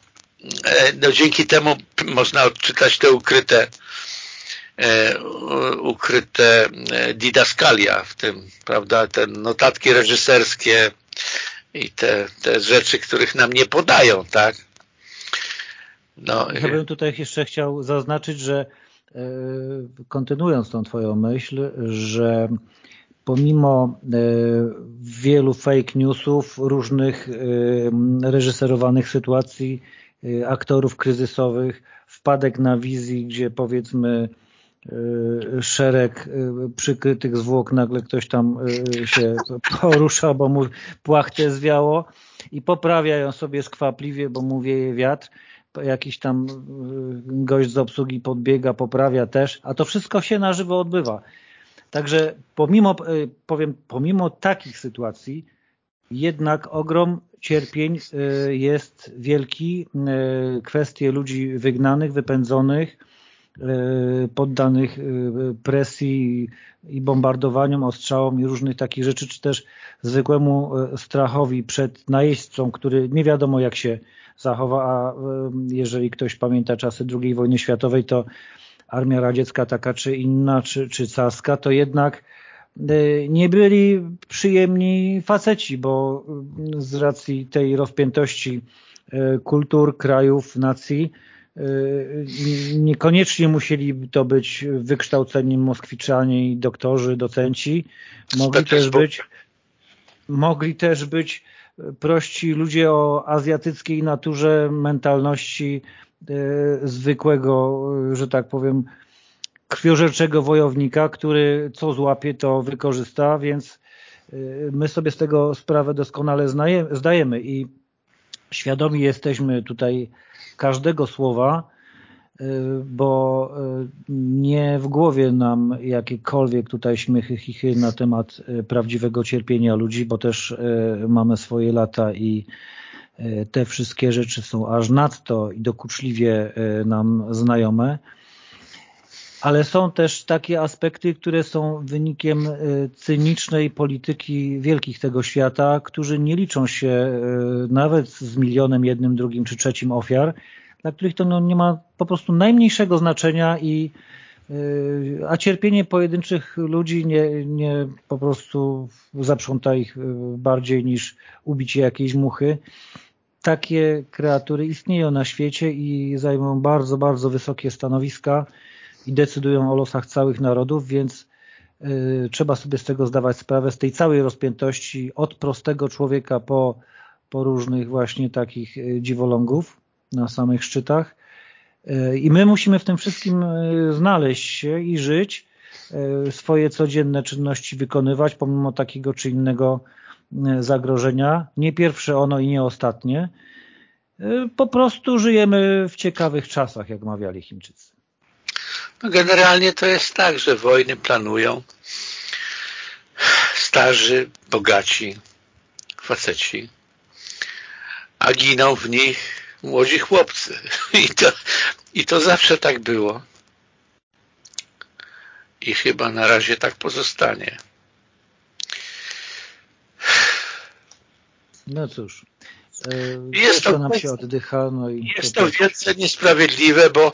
e, no dzięki temu można odczytać te ukryte e, ukryte e, didaskalia w tym, prawda, te notatki reżyserskie i te, te rzeczy, których nam nie podają, tak? No. Ja bym tutaj jeszcze chciał zaznaczyć, że kontynuując tą twoją myśl, że pomimo e, wielu fake newsów, różnych e, reżyserowanych sytuacji, aktorów kryzysowych, wpadek na wizji, gdzie powiedzmy szereg przykrytych zwłok, nagle ktoś tam się porusza, bo mu płachtę zwiało, i poprawia ją sobie skwapliwie, bo mu wieje wiatr, jakiś tam y, gość z obsługi podbiega, poprawia też, a to wszystko się na żywo odbywa. Także pomimo, y, powiem, pomimo takich sytuacji jednak ogrom cierpień y, jest wielki. Kwestie ludzi wygnanych, wypędzonych, poddanych presji i bombardowaniom, ostrzałom i różnych takich rzeczy, czy też zwykłemu strachowi przed najeźdźcą, który nie wiadomo jak się zachowa, a jeżeli ktoś pamięta czasy II wojny światowej, to armia radziecka taka czy inna, czy, czy carska, to jednak e, nie byli przyjemni faceci, bo z racji tej rozpiętości e, kultur, krajów, nacji e, niekoniecznie musieli to być wykształceni moskwiczanie i doktorzy, docenci. Mogli też być mogli też być prości ludzie o azjatyckiej naturze, mentalności e, zwykłego, że tak powiem, krwiożerczego wojownika, który co złapie, to wykorzysta, więc e, my sobie z tego sprawę doskonale zdajemy i świadomi jesteśmy tutaj każdego słowa, bo y, nie w głowie nam jakiekolwiek tutaj śmiechy, chichy na temat y, prawdziwego cierpienia ludzi, bo też mamy swoje lata i te wszystkie rzeczy są aż nadto i dokuczliwie nam znajome. Ale są też takie aspekty, które są wynikiem cynicznej polityki wielkich tego świata, którzy nie liczą się nawet z milionem, jednym, drugim czy trzecim ofiar, dla których to no, nie ma po prostu najmniejszego znaczenia i y, a cierpienie pojedynczych ludzi nie, nie po prostu zaprząta ich y, bardziej niż ubicie jakiejś muchy. Takie kreatury istnieją na świecie i zajmują bardzo, bardzo wysokie stanowiska i decydują o losach całych narodów, więc y, trzeba sobie z tego zdawać sprawę, z tej całej rozpiętości od prostego człowieka po, po różnych właśnie takich dziwolągów na samych szczytach. E, I my musimy w tym wszystkim e, znaleźć się i żyć, e, swoje codzienne czynności wykonywać, pomimo takiego czy innego zagrożenia. Nie pierwsze ono i nie ostatnie. Po prostu żyjemy w ciekawych czasach, jak mawiali Chińczycy. No generalnie to jest tak, że wojny planują starzy, bogaci faceci, a giną w nich młodzi chłopcy. I to, I to zawsze tak było. I chyba na razie tak pozostanie. No cóż, e, jest to, nam się oddycha. No i jest to, to wielce niesprawiedliwe, bo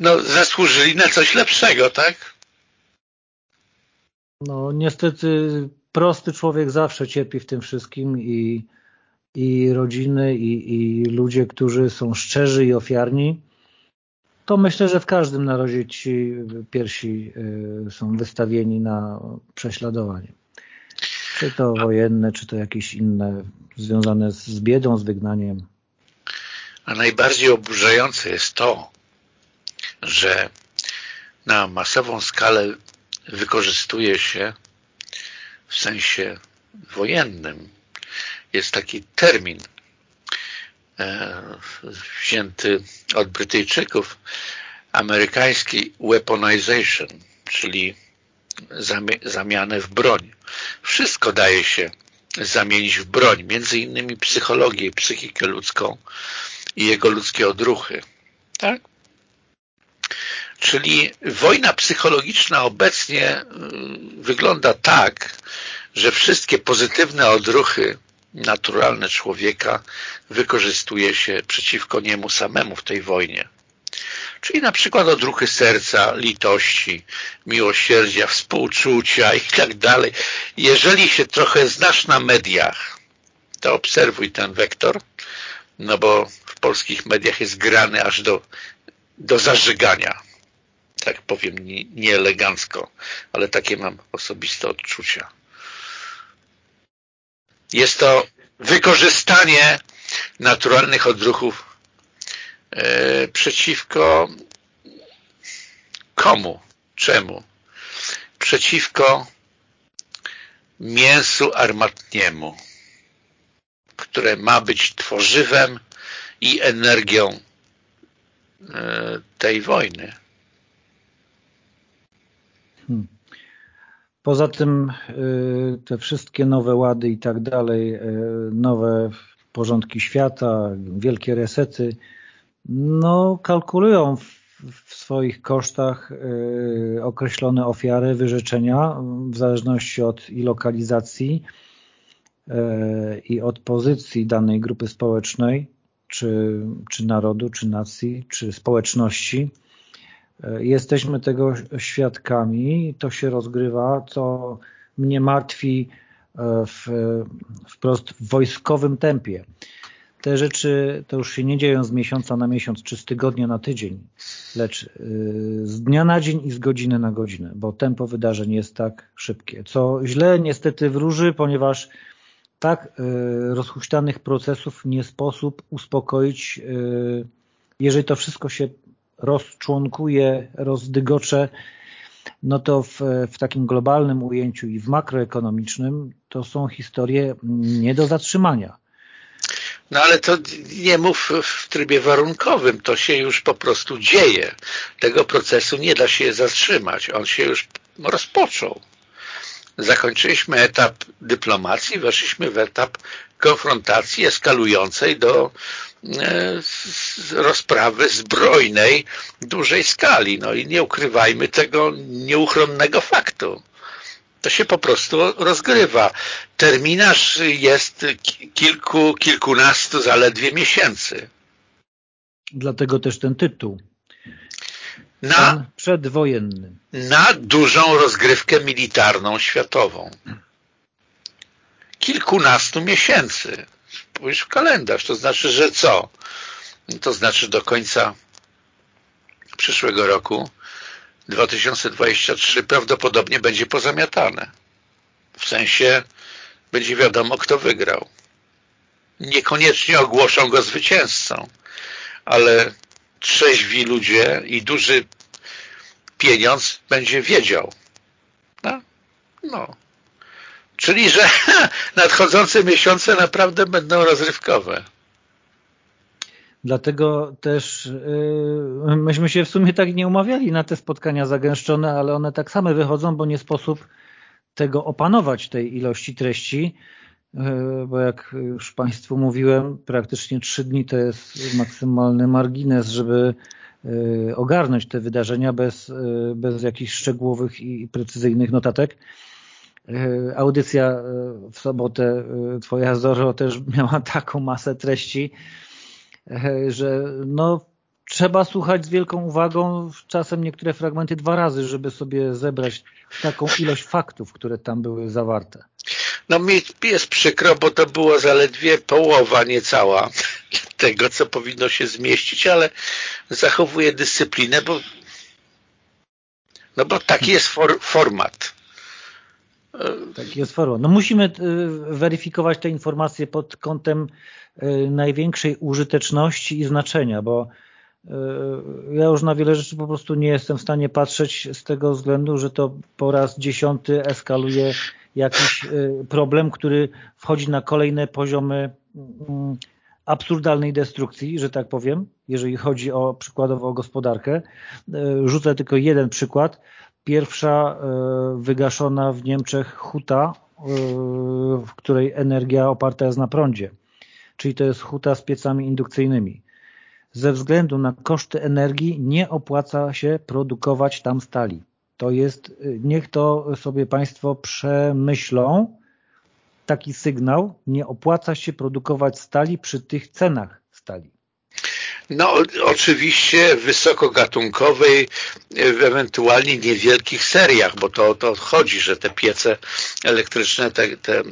no, zasłużyli na coś lepszego, tak? No niestety prosty człowiek zawsze cierpi w tym wszystkim i i rodziny, i, i ludzie, którzy są szczerzy i ofiarni, to myślę, że w każdym narodzie ci pierwsi y, są wystawieni na prześladowanie. Czy to wojenne, czy to jakieś inne, związane z biedą, z wygnaniem. A najbardziej oburzające jest to, że na masową skalę wykorzystuje się w sensie wojennym jest taki termin e, wzięty od Brytyjczyków, amerykański weaponization, czyli zamianę w broń. Wszystko daje się zamienić w broń, między innymi psychologię psychikę ludzką i jego ludzkie odruchy. Tak? Czyli wojna psychologiczna obecnie y, wygląda tak, że wszystkie pozytywne odruchy naturalne człowieka wykorzystuje się przeciwko niemu samemu w tej wojnie. Czyli na przykład odruchy serca, litości, miłosierdzia, współczucia i tak dalej. Jeżeli się trochę znasz na mediach, to obserwuj ten wektor, no bo w polskich mediach jest grany aż do, do zażygania. Tak powiem, nieelegancko, nie ale takie mam osobiste odczucia. Jest to wykorzystanie naturalnych odruchów e, przeciwko komu? Czemu? Przeciwko mięsu armatniemu. które ma być tworzywem i energią e, tej wojny. Hmm. Poza tym y, te wszystkie nowe łady i tak dalej, y, nowe porządki świata, wielkie resety, no kalkulują w swoich kosztach y, określone ofiary, wyrzeczenia w zależności od i lokalizacji i od pozycji danej grupy społecznej, czy, czy narodu, czy nacji, czy społeczności. Jesteśmy tego świadkami, to się rozgrywa, co mnie martwi e, w, wprost w wojskowym tempie. Te rzeczy to już się nie dzieją z miesiąca na miesiąc, czy z tygodnia na tydzień, lecz e, z dnia na dzień i z godziny na godzinę, bo tempo wydarzeń jest tak szybkie, co źle niestety wróży, ponieważ tak e, rozhuśtanych procesów nie sposób uspokoić, jeżeli to wszystko się rozczłonkuje, rozdygocze, no to w, w takim globalnym ujęciu i w makroekonomicznym to są historie nie do zatrzymania. No ale to nie mów w trybie warunkowym, to się już po prostu dzieje. Tego procesu nie da się zatrzymać, on się już rozpoczął. Zakończyliśmy etap dyplomacji, weszliśmy w etap konfrontacji eskalującej do rozprawy zbrojnej dużej skali. No i nie ukrywajmy tego nieuchronnego faktu. To się po prostu rozgrywa. Terminarz jest kilku, kilkunastu zaledwie miesięcy. Dlatego też ten tytuł. Na, przedwojenny. Na dużą rozgrywkę militarną światową. Kilkunastu miesięcy spójrz w kalendarz. To znaczy, że co? To znaczy do końca przyszłego roku 2023 prawdopodobnie będzie pozamiatane. W sensie będzie wiadomo, kto wygrał. Niekoniecznie ogłoszą go zwycięzcą, ale trzeźwi ludzie i duży pieniądz będzie wiedział. No. no. Czyli, że nadchodzące miesiące naprawdę będą rozrywkowe. Dlatego też yy, myśmy się w sumie tak nie umawiali na te spotkania zagęszczone, ale one tak same wychodzą, bo nie sposób tego opanować, tej ilości treści, yy, bo jak już Państwu mówiłem, praktycznie trzy dni to jest maksymalny margines, żeby yy, ogarnąć te wydarzenia bez, yy, bez jakichś szczegółowych i precyzyjnych notatek. E, audycja e, w sobotę e, Twoja Zoro też miała taką masę treści, że no trzeba słuchać z wielką uwagą, czasem niektóre fragmenty dwa razy, żeby sobie zebrać taką ilość faktów, które tam były zawarte. No mi jest przykro, bo to było zaledwie połowa, niecała tego, co powinno się zmieścić, ale zachowuję dyscyplinę, bo no bo taki jest for, format. Tak jest forma. No musimy y, weryfikować te informacje pod kątem y, największej użyteczności i znaczenia, bo y, ja już na wiele rzeczy po prostu nie jestem w stanie patrzeć z tego względu, że to po raz dziesiąty eskaluje jakiś problem, który wchodzi na kolejne poziomy mm, absurdalnej destrukcji, że tak powiem, jeżeli chodzi o przykładowo o gospodarkę. Rzucę tylko jeden przykład pierwsza e, wygaszona w Niemczech huta, e, w której energia oparta jest na prądzie. Czyli to jest huta z piecami indukcyjnymi. Ze względu na koszty energii nie opłaca się produkować tam stali. To jest, e, niech to sobie Państwo przemyślą, taki sygnał, nie opłaca się produkować stali przy tych cenach stali. No oczywiście wysokogatunkowej, w ewentualnie niewielkich seriach, bo to to chodzi, że te piece elektryczne te, te,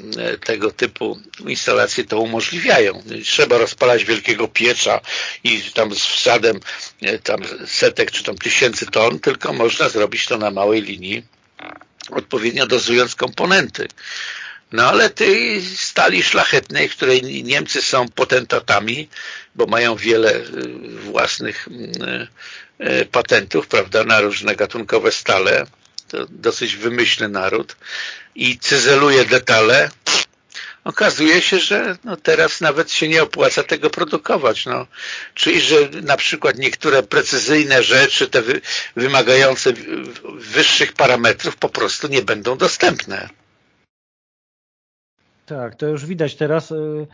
tego typu instalacje to umożliwiają. Trzeba rozpalać wielkiego pieca i tam z wsadem tam setek czy tam tysięcy ton, tylko można zrobić to na małej linii odpowiednio dozując komponenty. No ale tej stali szlachetnej, której Niemcy są potentatami, bo mają wiele y, własnych y, y, patentów, prawda, na różne gatunkowe stale, to dosyć wymyślny naród i cyzeluje detale, okazuje się, że no teraz nawet się nie opłaca tego produkować. No. Czyli, że na przykład niektóre precyzyjne rzeczy, te wy, wymagające wyższych parametrów po prostu nie będą dostępne. Tak, to już widać teraz. Y,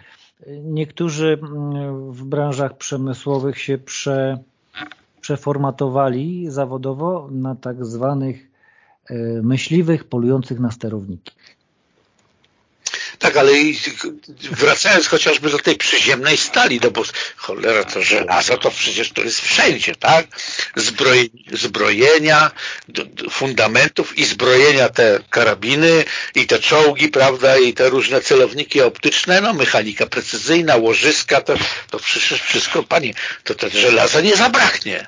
niektórzy mm, w branżach przemysłowych się prze, przeformatowali zawodowo na tak zwanych y, myśliwych polujących na sterowniki. Tak, ale wracając chociażby do tej przyziemnej stali, no bo cholera to żelazo to przecież to jest wszędzie, tak? zbrojenia, fundamentów i zbrojenia te karabiny i te czołgi, prawda, i te różne celowniki optyczne, no mechanika precyzyjna, łożyska, to, to przecież wszystko, panie, to te żelaza nie zabraknie.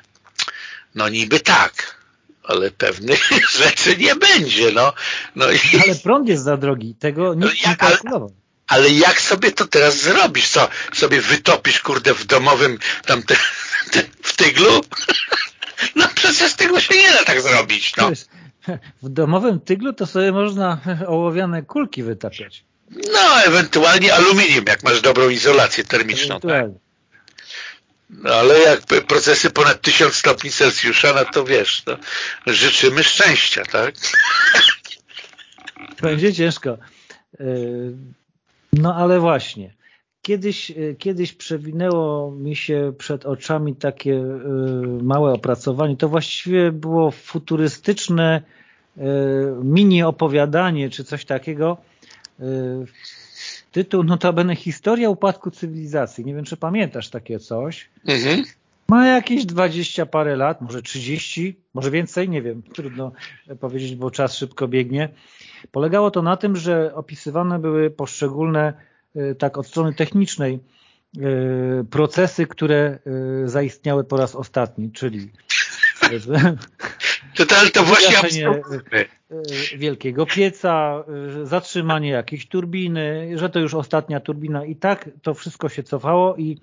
No niby tak ale pewnych rzeczy nie będzie. No. No i... Ale prąd jest za drogi, tego nikt no, nie kalkulował. Ale, ale jak sobie to teraz zrobisz? Co, sobie wytopisz, kurde, w domowym tam te, te, w tyglu? No przecież tego się nie da tak zrobić. No. W domowym tyglu to sobie można ołowiane kulki wytapiać. No, ewentualnie aluminium, jak masz dobrą izolację termiczną. Tak? No, ale jak procesy ponad 1000 stopni Celsjusza, no to wiesz, no, życzymy szczęścia, tak? Będzie ciężko. E, no ale właśnie. Kiedyś, e, kiedyś przewinęło mi się przed oczami takie e, małe opracowanie. To właściwie było futurystyczne mini opowiadanie, czy coś takiego Tytuł notabene Historia upadku cywilizacji. Nie wiem, czy pamiętasz takie coś. Mhm. Ma jakieś dwadzieścia parę lat, może trzydzieści, może więcej, nie wiem. Trudno powiedzieć, bo czas szybko biegnie. Polegało to na tym, że opisywane były poszczególne, y, tak od strony technicznej, y, procesy, które y, zaistniały po raz ostatni, czyli to, to, to właśnie E, wielkiego pieca, e, zatrzymanie jakiejś turbiny, że to już ostatnia turbina i tak to wszystko się cofało i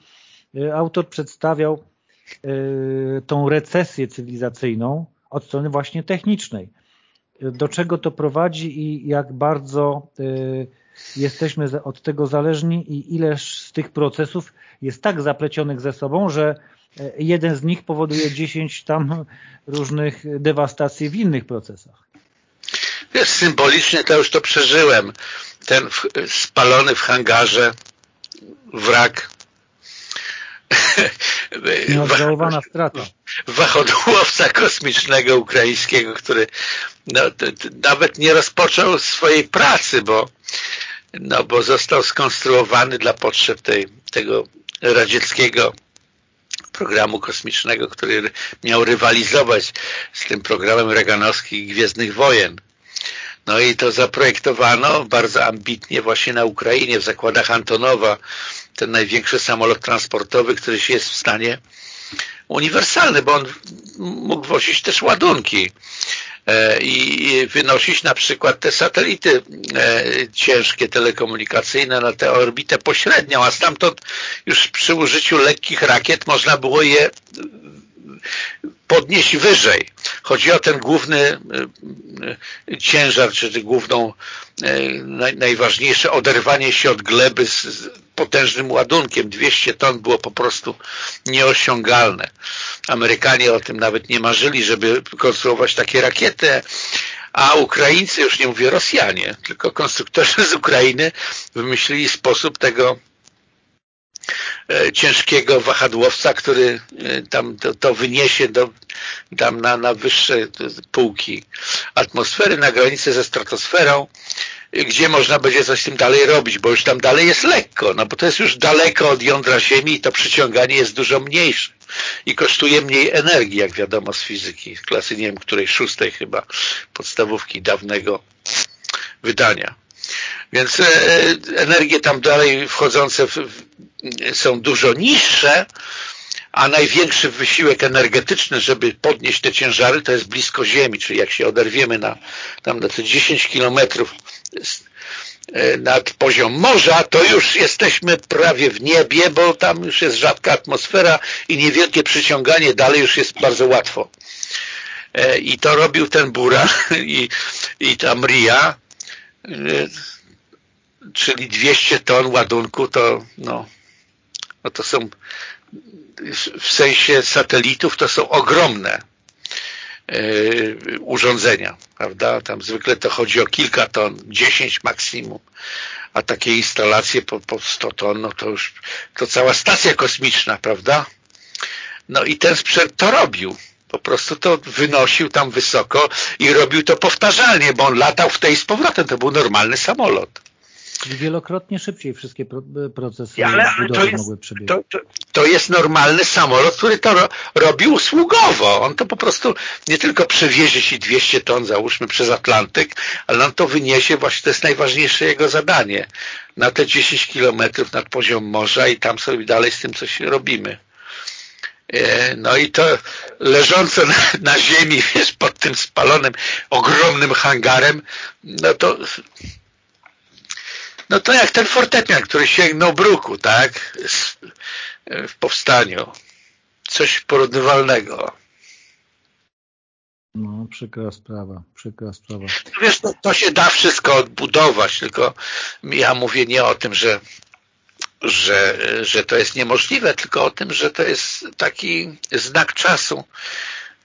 e, autor przedstawiał tą recesję cywilizacyjną od strony właśnie technicznej. Do czego to prowadzi i jak bardzo jesteśmy od tego zależni i ileż z tych procesów jest tak zaplecionych ze sobą, że jeden z nich powoduje 10 tam różnych dewastacji w innych procesach. Wiesz, symbolicznie to już to przeżyłem. Ten w, spalony w hangarze wrak Nieodżałowana strata. Wachodłowca kosmicznego ukraińskiego, który no, nawet nie rozpoczął swojej pracy, bo, no, bo został skonstruowany dla potrzeb tej, tego radzieckiego programu kosmicznego, który miał rywalizować z tym programem reganowskich Gwiezdnych Wojen. No i to zaprojektowano bardzo ambitnie właśnie na Ukrainie, w zakładach Antonowa, ten największy samolot transportowy, który się jest w stanie uniwersalny, bo on mógł wozić też ładunki i wynosić na przykład te satelity e, ciężkie telekomunikacyjne na tę orbitę pośrednią, a stamtąd już przy użyciu lekkich rakiet można było je podnieść wyżej. Chodzi o ten główny e, e, ciężar, czy główną, e, najważniejsze oderwanie się od gleby z potężnym ładunkiem. 200 ton było po prostu nieosiągalne. Amerykanie o tym nawet nie marzyli, żeby konstruować takie rakiety, a Ukraińcy, już nie mówię Rosjanie, tylko konstruktorzy z Ukrainy wymyślili sposób tego E, ciężkiego wahadłowca, który e, tam to, to wyniesie do, tam na, na wyższe półki atmosfery, na granicę ze stratosferą, gdzie można będzie coś z tym dalej robić, bo już tam dalej jest lekko, no bo to jest już daleko od jądra Ziemi i to przyciąganie jest dużo mniejsze i kosztuje mniej energii, jak wiadomo z fizyki, z klasy, nie wiem, której szóstej chyba podstawówki dawnego wydania. Więc e, energie tam dalej wchodzące w, są dużo niższe, a największy wysiłek energetyczny, żeby podnieść te ciężary, to jest blisko Ziemi, czyli jak się oderwiemy na, tam na te 10 kilometrów nad poziom morza, to już jesteśmy prawie w niebie, bo tam już jest rzadka atmosfera i niewielkie przyciąganie dalej już jest bardzo łatwo. E, I to robił ten Bura i, i ta Mria czyli 200 ton ładunku, to no, no to są w sensie satelitów to są ogromne urządzenia, prawda? Tam zwykle to chodzi o kilka ton, 10 maksimum, a takie instalacje po, po 100 ton, no to już to cała stacja kosmiczna, prawda? No i ten sprzęt to robił. Po prostu to wynosił tam wysoko i robił to powtarzalnie, bo on latał w tej z powrotem. To był normalny samolot. Czyli wielokrotnie szybciej wszystkie procesy ale, ale to jest, mogły przebiegać. To, to, to, jest normalny samolot, który to ro, robi usługowo. On to po prostu nie tylko przewiezie ci 200 ton, załóżmy, przez Atlantyk, ale on to wyniesie, właśnie to jest najważniejsze jego zadanie, na te 10 kilometrów nad poziom morza i tam sobie dalej z tym coś robimy. E, no i to leżące na, na ziemi, wiesz, pod tym spalonym, ogromnym hangarem, no to no to jak ten fortepian, który sięgnął bruku, tak, w powstaniu. Coś porównywalnego. No, przykra sprawa, przykra sprawa. Wiesz, no, to się da wszystko odbudować, tylko ja mówię nie o tym, że że, że to jest niemożliwe, tylko o tym, że to jest taki znak czasu.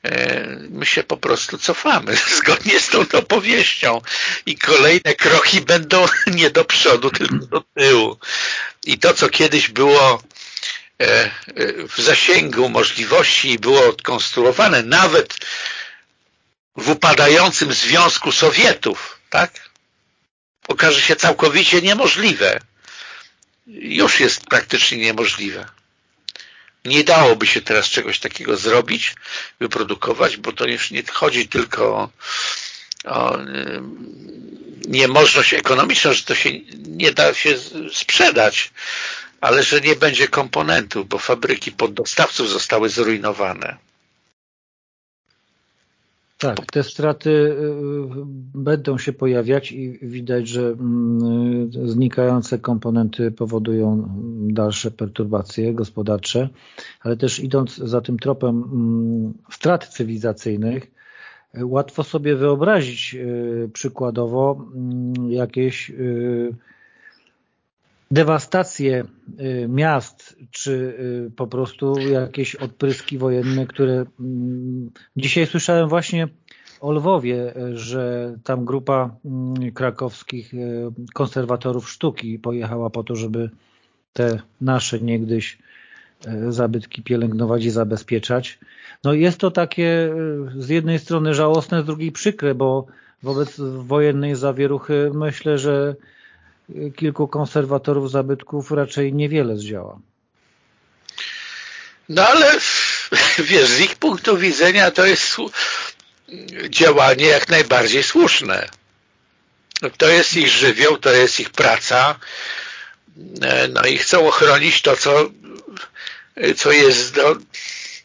E, my się po prostu cofamy zgodnie z tą opowieścią i kolejne kroki będą nie do przodu, tylko do tyłu. I to, co kiedyś było e, w zasięgu możliwości i było odkonstruowane nawet w upadającym Związku Sowietów, tak? Okaże się całkowicie niemożliwe już jest praktycznie niemożliwe. Nie dałoby się teraz czegoś takiego zrobić, wyprodukować, bo to już nie chodzi tylko o, o niemożność ekonomiczną, że to się nie da się sprzedać, ale że nie będzie komponentów, bo fabryki poddostawców zostały zrujnowane. Tak, te straty y, y, będą się pojawiać i widać, że mm, znikające komponenty powodują dalsze perturbacje gospodarcze, ale też idąc za tym tropem mm, strat cywilizacyjnych, łatwo sobie wyobrazić y, przykładowo mm, jakieś dewastację y, miast, czy y, po prostu jakieś odpryski wojenne, które mm, dzisiaj słyszałem właśnie o Lwowie, że tam grupa mm, krakowskich y, konserwatorów sztuki pojechała po to, żeby te nasze niegdyś zabytki pielęgnować i zabezpieczać. No jest to takie z jednej strony żałosne, z drugiej przykre, bo wobec wojennej zawieruchy myślę, że kilku konserwatorów zabytków raczej niewiele zdziała. No ale wiesz, z ich punktu widzenia to jest działanie jak najbardziej słuszne. To jest ich żywioł, to jest ich praca, e, no i chcą ochronić to, co, co jest do,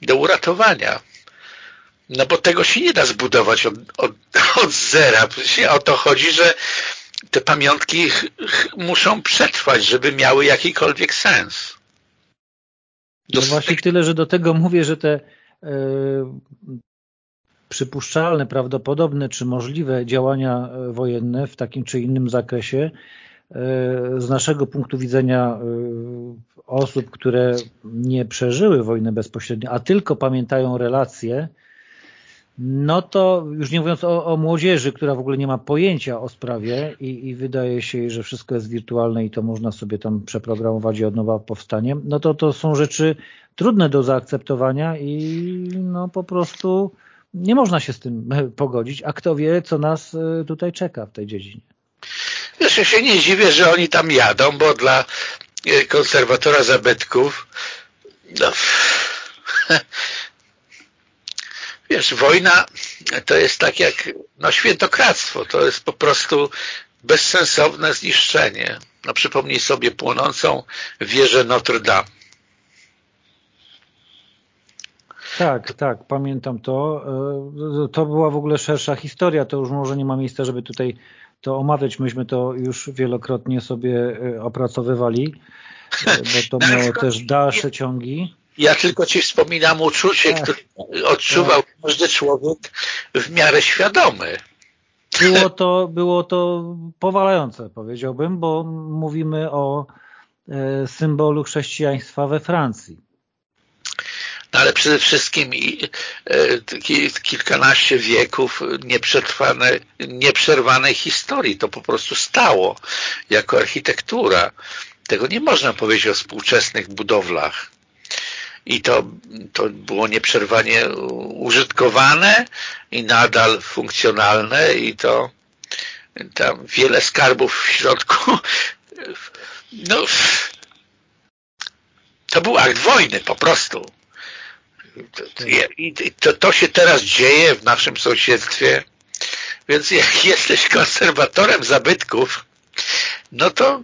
do uratowania. No bo tego się nie da zbudować od, od, od zera. O to chodzi, że te pamiątki muszą przetrwać, żeby miały jakikolwiek sens. No właśnie tyle, że do tego mówię, że te e, przypuszczalne, prawdopodobne czy możliwe działania e, wojenne w takim czy innym zakresie e, z naszego punktu widzenia osób, które nie przeżyły wojny bezpośrednio, a tylko pamiętają relacje, no to już nie mówiąc o, o, młodzieży, która w ogóle nie ma pojęcia o sprawie i, i, wydaje się, że wszystko jest wirtualne i to można sobie tam przeprogramować i od nowa powstanie, no to to są rzeczy trudne do zaakceptowania i no po prostu nie można się z tym pogodzić, a kto wie, co nas e, tutaj czeka w tej dziedzinie. Wiesz, ja się nie dziwię, że oni tam jadą, bo dla e, konserwatora zabytków no, Wiesz, wojna to jest tak jak no, świętokradztwo, to jest po prostu bezsensowne zniszczenie. No, przypomnij sobie płonącą wieżę Notre Dame. Tak, tak, pamiętam to. E, to była w ogóle szersza historia, to już może nie ma miejsca, żeby tutaj to omawiać. Myśmy to już wielokrotnie sobie e, opracowywali, e, bo to miało też dalsze ciągi. Ja tylko Ci wspominam uczucie, tak. które odczuwał tak. każdy człowiek w miarę świadomy. było to, było to powalające, powiedziałbym, bo mówimy o e, symbolu chrześcijaństwa we Francji. No ale przede wszystkim kilkanaście wieków nieprzerwanej historii. To po prostu stało jako architektura. Tego nie można powiedzieć o współczesnych budowlach i to, to było nieprzerwanie użytkowane i nadal funkcjonalne i to tam wiele skarbów w środku. No to był akt wojny po prostu. I to, to się teraz dzieje w naszym sąsiedztwie. Więc jak jesteś konserwatorem zabytków no to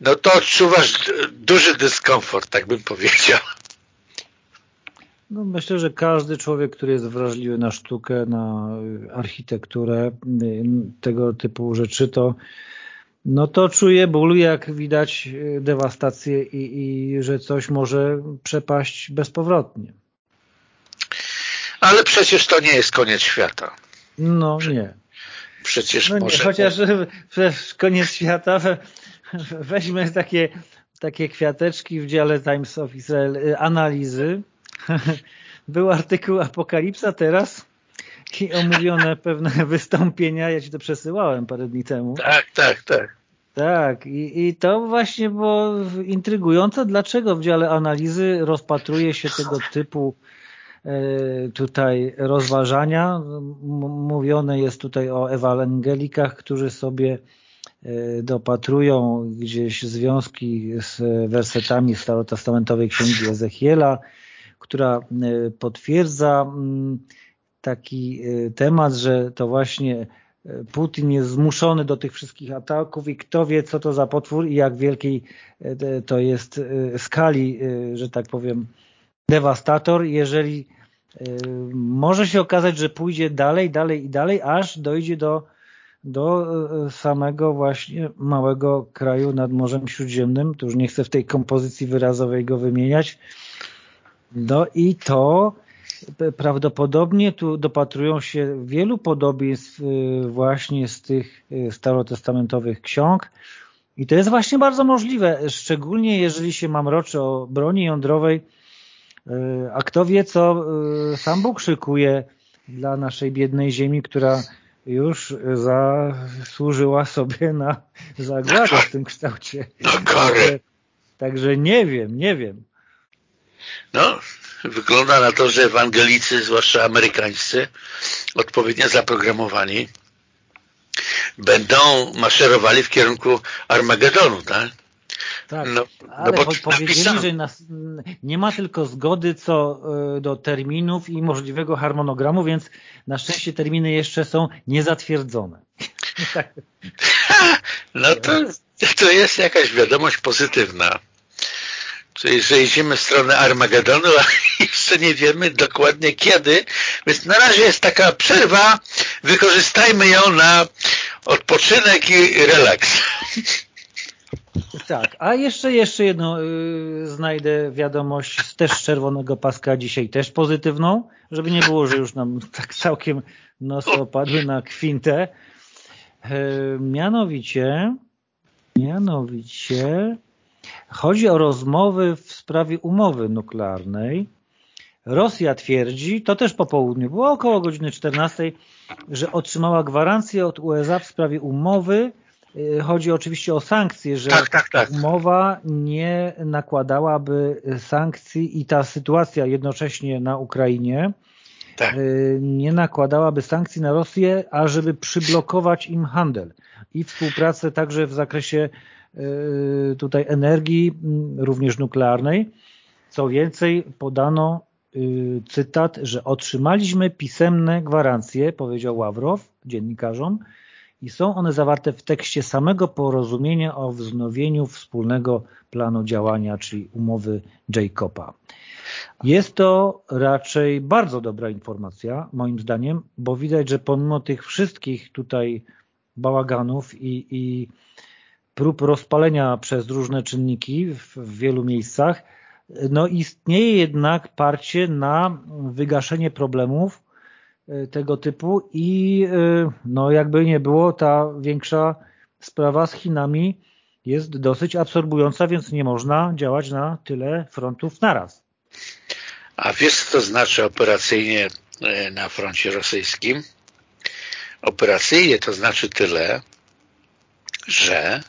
no to odczuwasz duży dyskomfort, tak bym powiedział. No myślę, że każdy człowiek, który jest wrażliwy na sztukę, na architekturę, tego typu rzeczy, to no to czuje ból, jak widać dewastację i, i że coś może przepaść bezpowrotnie. Ale przecież to nie jest koniec świata. No nie. Przecież no nie, może... Chociaż przecież koniec świata weźmy takie, takie kwiateczki w dziale Times of Israel y, analizy. Był artykuł Apokalipsa teraz i omówione pewne wystąpienia. Ja ci to przesyłałem parę dni temu. Tak, tak, tak. Tak, i, i to właśnie było intrygujące, dlaczego w dziale analizy rozpatruje się tego typu e, tutaj rozważania. Mówione jest tutaj o ewangelikach, którzy sobie E, dopatrują gdzieś związki z wersetami starotestamentowej księgi Ezechiela, która e, potwierdza mm, taki e, temat, że to właśnie Putin jest zmuszony do tych wszystkich ataków i kto wie, co to za potwór i jak wielkiej to jest skali, że tak powiem, dewastator, jeżeli może się okazać, że pójdzie dalej, dalej i dalej, aż dojdzie do do e, samego właśnie małego kraju nad Morzem Śródziemnym. Tu już nie chcę w tej kompozycji wyrazowej go wymieniać. No i to prawdopodobnie tu dopatrują się wielu podobieństw e, właśnie z tych e, starotestamentowych ksiąg. I to jest właśnie bardzo możliwe, szczególnie jeżeli się mam roczy o broni jądrowej, a kto wie, co sam Bóg szykuje dla naszej biednej ziemi, która już zasłużyła sobie na zagładę w tym kształcie. No także, także nie wiem, nie wiem. No, wygląda na to, że ewangelicy, zwłaszcza amerykańscy, odpowiednio zaprogramowani, będą maszerowali w kierunku Armagedonu, tak? Tak, no, ale no powiedzieli, że nas, nie ma tylko zgody co y, do terminów i możliwego harmonogramu, więc na szczęście terminy jeszcze są niezatwierdzone. no to, to jest jakaś wiadomość pozytywna. Czyli, że idziemy w stronę Armagedonu, a jeszcze nie wiemy dokładnie kiedy, więc na razie jest taka przerwa, wykorzystajmy ją na odpoczynek i relaks. Tak, a jeszcze jeszcze jedną yy, znajdę wiadomość z też czerwonego paska dzisiaj też pozytywną, żeby nie było, że już nam tak całkiem nosy opadły na kwintę. Yy, mianowicie mianowicie chodzi o rozmowy w sprawie umowy nuklearnej. Rosja twierdzi, to też po południu, było około godziny 14, że otrzymała gwarancję od USA w sprawie umowy Y, chodzi oczywiście o sankcje, że tak, tak, tak. umowa nie nakładałaby sankcji i ta sytuacja jednocześnie na Ukrainie tak. Y, nie nakładałaby sankcji na Rosję, ażeby przyblokować im handel i współpracę także w zakresie tutaj energii, mm, również nuklearnej. Co więcej, podano cytat, że otrzymaliśmy pisemne gwarancje, powiedział Ławrow dziennikarzom, i są one zawarte w tekście samego porozumienia o wznowieniu wspólnego planu działania, czyli umowy Jacoba. Jest to raczej bardzo dobra informacja, moim zdaniem, bo widać, że pomimo tych wszystkich tutaj bałaganów i, i prób rozpalenia przez różne czynniki w, w wielu miejscach, no istnieje jednak parcie na wygaszenie problemów tego typu i no jakby nie było, ta większa sprawa z Chinami jest dosyć absorbująca, więc nie można działać na tyle frontów naraz. A wiesz, co to znaczy operacyjnie na froncie rosyjskim? Operacyjnie to znaczy tyle, że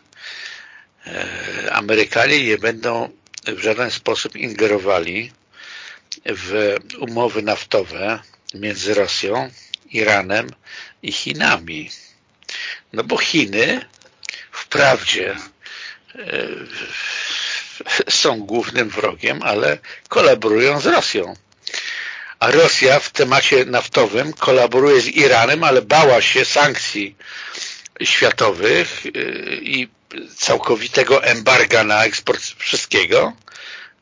Amerykanie nie będą w żaden sposób ingerowali w umowy naftowe między Rosją, Iranem i Chinami. No bo Chiny wprawdzie e, są głównym wrogiem, ale kolaborują z Rosją. A Rosja w temacie naftowym kolaboruje z Iranem, ale bała się sankcji światowych e, i całkowitego embarga na eksport wszystkiego.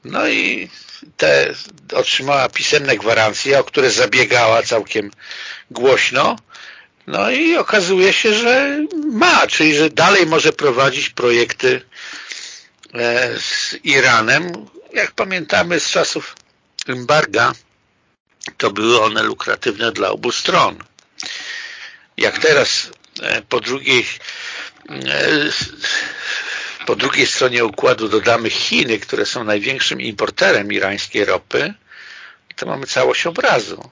No i te otrzymała pisemne gwarancje, o które zabiegała całkiem głośno. No i okazuje się, że ma, czyli że dalej może prowadzić projekty e, z Iranem. Jak pamiętamy z czasów embarga, to były one lukratywne dla obu stron. Jak teraz e, po drugiej po drugiej stronie układu dodamy Chiny, które są największym importerem irańskiej ropy, to mamy całość obrazu.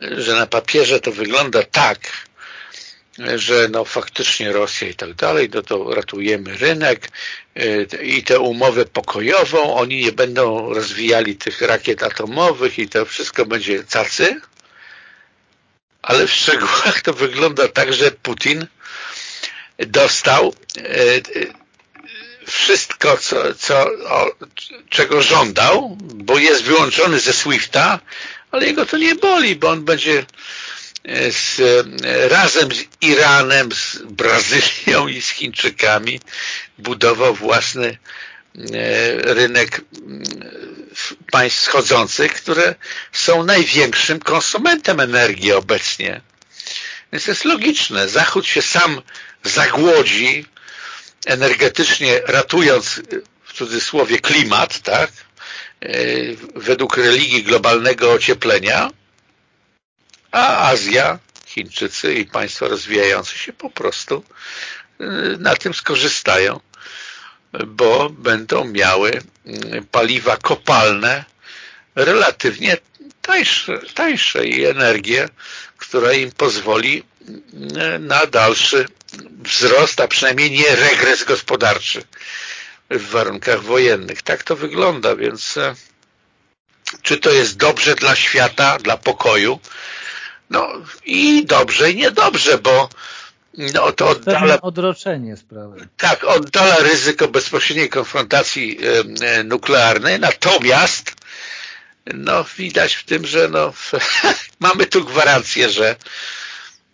Że na papierze to wygląda tak, że no faktycznie Rosja i tak dalej, no to ratujemy rynek y, i tę umowę pokojową, oni nie będą rozwijali tych rakiet atomowych i to wszystko będzie cacy, ale w szczegółach to wygląda tak, że Putin dostał y, wszystko, co, co, o, czego żądał, bo jest wyłączony ze SWIFTA, ale jego to nie boli, bo on będzie e, z, e, razem z Iranem, z Brazylią i z Chińczykami budował własny e, rynek państw schodzących, które są największym konsumentem energii obecnie. Więc jest logiczne. Zachód się sam zagłodzi energetycznie ratując w cudzysłowie klimat, tak, e, według religii globalnego ocieplenia, a Azja, Chińczycy i państwa rozwijające się po prostu e, na tym skorzystają, bo będą miały mm, paliwa kopalne relatywnie tańsze, tańsze i energię, która im pozwoli mm, na dalszy wzrost, a przynajmniej nie regres gospodarczy w warunkach wojennych. Tak to wygląda, więc e, czy to jest dobrze dla świata, dla pokoju? No i dobrze i niedobrze, bo no, to oddala... odroczenie sprawy. Tak, oddala ryzyko bezpośredniej konfrontacji e, e, nuklearnej, natomiast no, widać w tym, że no, mamy tu gwarancję, że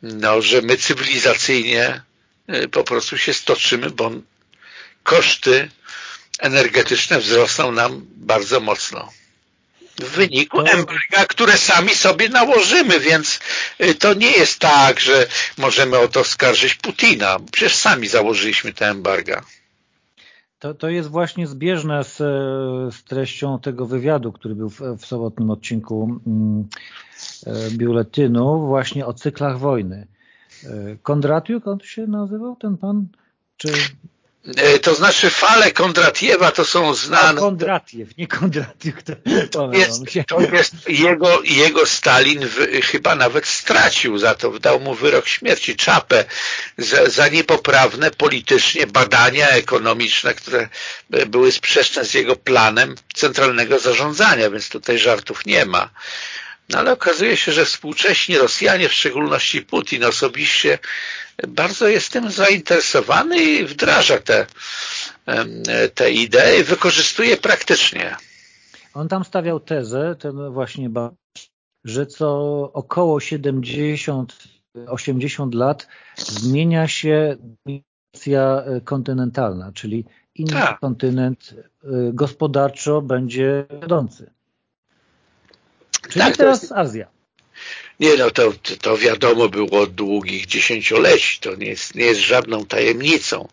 no, że my cywilizacyjnie y, po prostu się stoczymy, bo koszty energetyczne wzrosną nam bardzo mocno w wyniku embarga, które sami sobie nałożymy, więc y, to nie jest tak, że możemy o to skarżyć Putina. Przecież sami założyliśmy te embarga. To, to jest właśnie zbieżne z, z treścią tego wywiadu, który był w, w sobotnim odcinku mm, E, biuletynu właśnie o cyklach wojny. E, Kondratiuk, on się nazywał, ten pan? Czy... E, to znaczy fale Kondratiewa to są znane... A Kondratiew, nie Kondratiuk. To, to, jest, to jest jego, jego Stalin w, chyba nawet stracił za to, dał mu wyrok śmierci, czapę za, za niepoprawne politycznie badania ekonomiczne, które były sprzeczne z jego planem centralnego zarządzania, więc tutaj żartów nie ma. No ale okazuje się, że współcześni Rosjanie, w szczególności Putin osobiście, bardzo jest tym zainteresowany i wdraża te, te idee wykorzystuje praktycznie. On tam stawiał tezę, ten właśnie, że co około 70-80 lat zmienia się dominacja kontynentalna, czyli inny tak. kontynent y, gospodarczo będzie wiodący. Czyli tak, teraz jest... Azja. Nie no, to, to wiadomo było od długich dziesięcioleci, to nie jest, nie jest żadną tajemnicą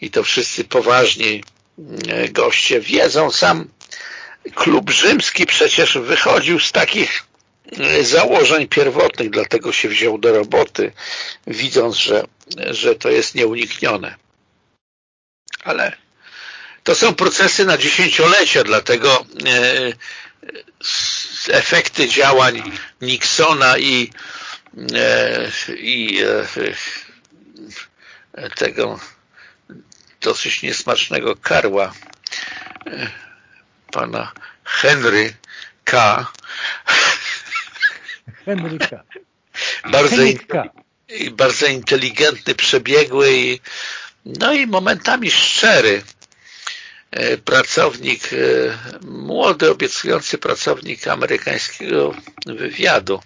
i to wszyscy poważni e, goście wiedzą. Sam klub rzymski przecież wychodził z takich założeń pierwotnych, dlatego się wziął do roboty, widząc, że, że to jest nieuniknione. Ale to są procesy na dziesięciolecia, dlatego e, efekty działań Nixona i, e, i e, tego dosyć niesmacznego karła pana Henry K. Henry K. Bardzo, K. bardzo inteligentny, przebiegły i no i momentami szczery E, pracownik, e, młody, obiecujący pracownik amerykańskiego wywiadu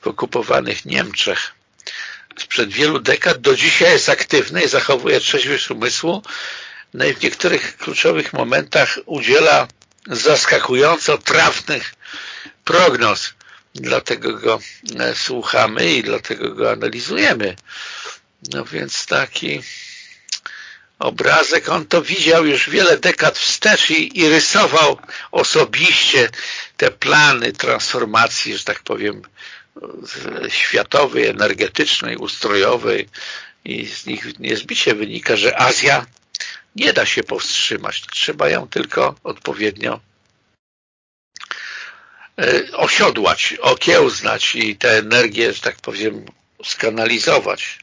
w okupowanych Niemczech sprzed wielu dekad do dzisiaj jest aktywny i zachowuje trzeźwość umysłu no i w niektórych kluczowych momentach udziela zaskakująco trafnych prognoz. Dlatego go e, słuchamy i dlatego go analizujemy. No więc taki obrazek, on to widział już wiele dekad wstecz i, i rysował osobiście te plany transformacji, że tak powiem, światowej, energetycznej, ustrojowej i z nich niezbicie wynika, że Azja nie da się powstrzymać. Trzeba ją tylko odpowiednio e, osiodłać, okiełznać i tę energię, że tak powiem, skanalizować.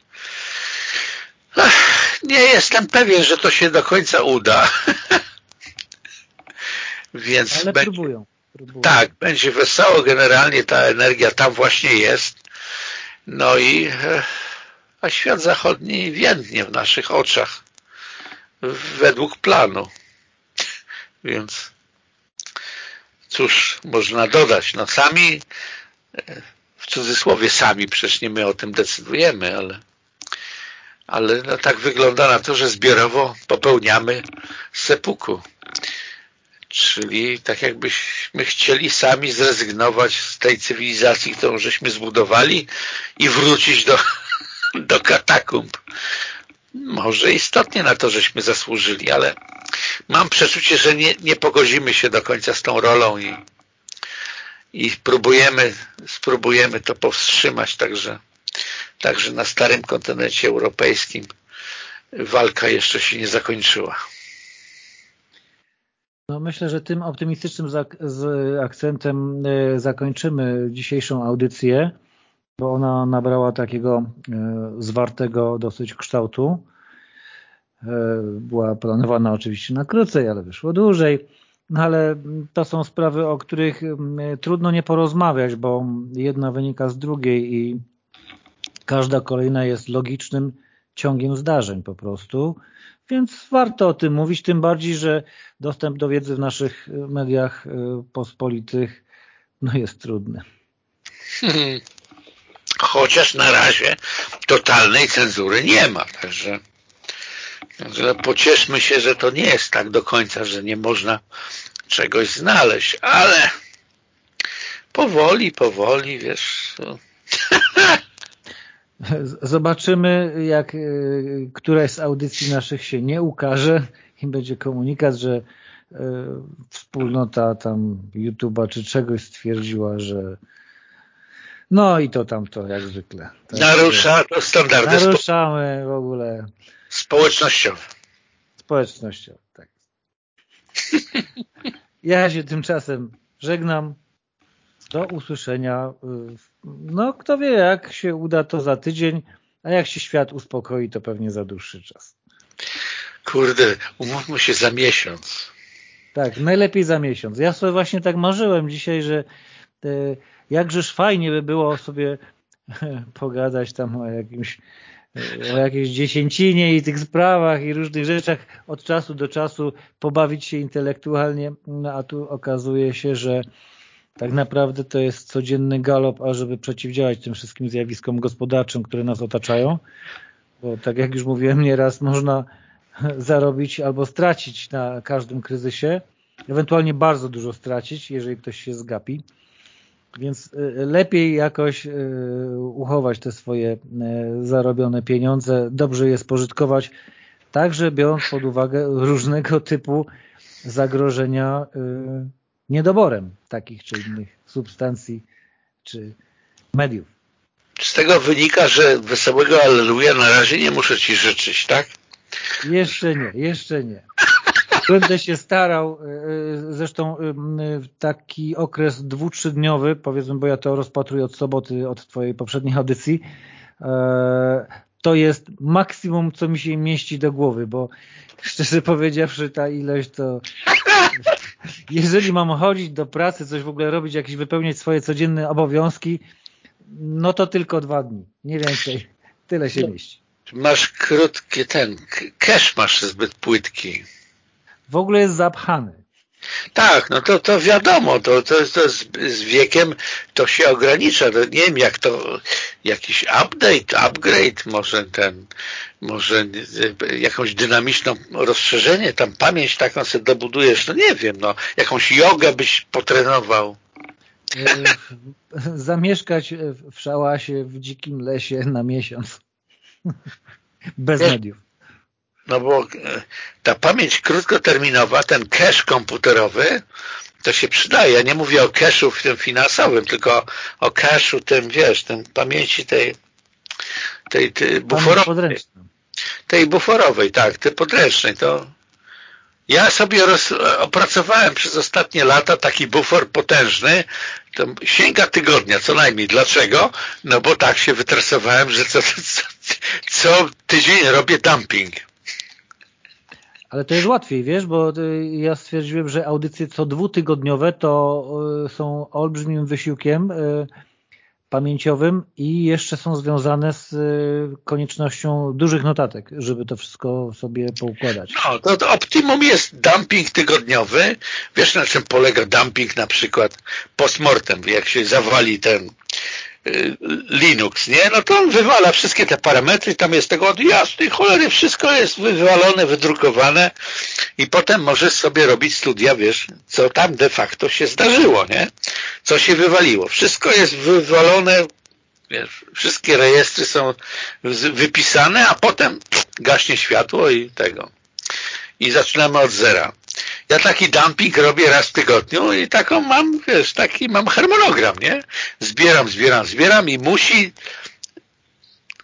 Ach, nie jestem pewien, że to się do końca uda. Więc Ale będzie, próbują, próbują. Tak, będzie wesoło. Generalnie ta energia tam właśnie jest. No i e, a świat zachodni więdnie w naszych oczach według planu. Więc cóż można dodać? No sami, e, w cudzysłowie sami, przecież nie my o tym decydujemy, ale ale no, tak wygląda na to, że zbiorowo popełniamy sepuku. Czyli tak jakbyśmy chcieli sami zrezygnować z tej cywilizacji, którą żeśmy zbudowali i wrócić do, do katakumb. Może istotnie na to żeśmy zasłużyli, ale mam przeczucie, że nie, nie pogodzimy się do końca z tą rolą i, i próbujemy, spróbujemy to powstrzymać, także Także na starym kontynencie europejskim walka jeszcze się nie zakończyła. No myślę, że tym optymistycznym z akcentem e, zakończymy dzisiejszą audycję, bo ona nabrała takiego e, zwartego dosyć kształtu. E, była planowana oczywiście na krócej, ale wyszło dłużej. No ale to są sprawy, o których trudno nie porozmawiać, bo jedna wynika z drugiej i Każda kolejna jest logicznym ciągiem zdarzeń po prostu, więc warto o tym mówić, tym bardziej, że dostęp do wiedzy w naszych mediach y, pospolitych no jest trudny. Chociaż na razie totalnej cenzury nie ma, także pocieszmy się, że to nie jest tak do końca, że nie można czegoś znaleźć, ale powoli, powoli, wiesz... Zobaczymy, jak e, któraś z audycji naszych się nie ukaże i będzie komunikat, że e, wspólnota tam YouTube'a czy czegoś stwierdziła, że no i to tamto, jak zwykle. Tak, Narusza to standardy. Naruszamy w ogóle. Społecznościowe. Społecznościowe, tak. Ja się tymczasem żegnam. Do usłyszenia. No, kto wie, jak się uda to za tydzień, a jak się świat uspokoi, to pewnie za dłuższy czas. Kurde, umówmy się za miesiąc. Tak, najlepiej za miesiąc. Ja sobie właśnie tak marzyłem dzisiaj, że e, jakżeż fajnie by było sobie pogadać tam o jakimś o jakiejś dziesięcinie i tych sprawach i różnych rzeczach od czasu do czasu pobawić się intelektualnie, no a tu okazuje się, że tak naprawdę to jest codzienny galop, ażeby przeciwdziałać tym wszystkim zjawiskom gospodarczym, które nas otaczają, bo tak jak już mówiłem nieraz, można zarobić albo stracić na każdym kryzysie, ewentualnie bardzo dużo stracić, jeżeli ktoś się zgapi. Więc y, lepiej jakoś y, uchować te swoje y, zarobione pieniądze, dobrze je spożytkować, także biorąc pod uwagę różnego typu zagrożenia niedoborem takich czy innych substancji czy mediów. Z tego wynika, że wesołego Alleluja na razie nie muszę Ci życzyć, tak? Jeszcze nie, jeszcze nie. Będę się starał, e, e, zresztą e, taki okres dwu, trzydniowy, powiedzmy, bo ja to rozpatruję od soboty, od Twojej poprzedniej audycji, to jest maksimum, co mi się mieści do głowy, bo szczerze powiedziawszy ta ilość to jeżeli mam chodzić do pracy, coś w ogóle robić, jakieś wypełniać swoje codzienne obowiązki, no to tylko dwa dni, nie więcej. Tyle się mieści. Masz krótki ten, cash masz zbyt płytki. W ogóle jest zapchany. Tak, no to, to wiadomo, to, to, to z, z wiekiem to się ogranicza. To nie wiem, jak to jakiś update, upgrade, może ten, może jakąś dynamiczną rozszerzenie, tam pamięć taką sobie dobudujesz, no nie wiem, no jakąś jogę byś potrenował. E, zamieszkać w szałasie w dzikim lesie na miesiąc. Bez mediów. No bo e, ta pamięć krótkoterminowa, ten cache komputerowy, to się przydaje. Ja nie mówię o cache'u w tym finansowym, tylko o cache'u tym, wiesz, tym pamięci tej, tej, tej buforowej. Tej buforowej, tak, tej podręcznej. To ja sobie roz, opracowałem przez ostatnie lata taki bufor potężny, to sięga tygodnia co najmniej. Dlaczego? No bo tak się wytresowałem, że co, co, co tydzień robię dumping. Ale to jest łatwiej, wiesz, bo y, ja stwierdziłem, że audycje co dwutygodniowe to y, są olbrzymim wysiłkiem y, pamięciowym i jeszcze są związane z koniecznością dużych notatek, żeby to wszystko sobie poukładać. No, to, to optimum jest dumping tygodniowy. Wiesz na czym polega dumping na przykład postmortem, jak się zawali ten Linux, nie? No to on wywala wszystkie te parametry, tam jest tego od jasnej cholery, wszystko jest wywalone, wydrukowane i potem możesz sobie robić studia, wiesz, co tam de facto się zdarzyło, nie? Co się wywaliło. Wszystko jest wywalone, wiesz, wszystkie rejestry są wypisane, a potem gaśnie światło i tego. I zaczynamy od zera. Ja taki dumping robię raz w tygodniu i taką mam, wiesz, taki mam harmonogram, nie? Zbieram, zbieram, zbieram i musi,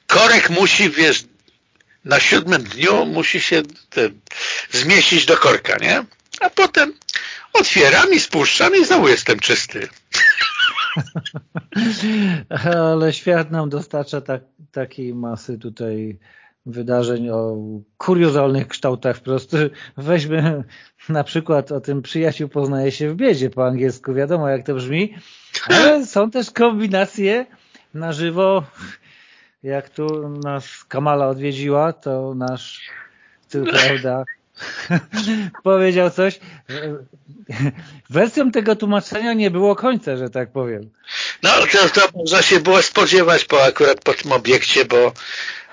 korek musi, wiesz, na siódmym dniu musi się ten, zmieścić do korka, nie? A potem otwieram i spuszczam i znowu jestem czysty. Ale świat nam dostarcza tak, takiej masy tutaj wydarzeń o kuriozalnych kształtach po prostu. Weźmy na przykład o tym przyjaciół poznaje się w biedzie po angielsku, wiadomo jak to brzmi, ale są też kombinacje na żywo, jak tu nas Kamala odwiedziła, to nasz tu, prawda, powiedział coś. Wersją tego tłumaczenia nie było końca, że tak powiem. No to, to można się było spodziewać po akurat po tym obiekcie, bo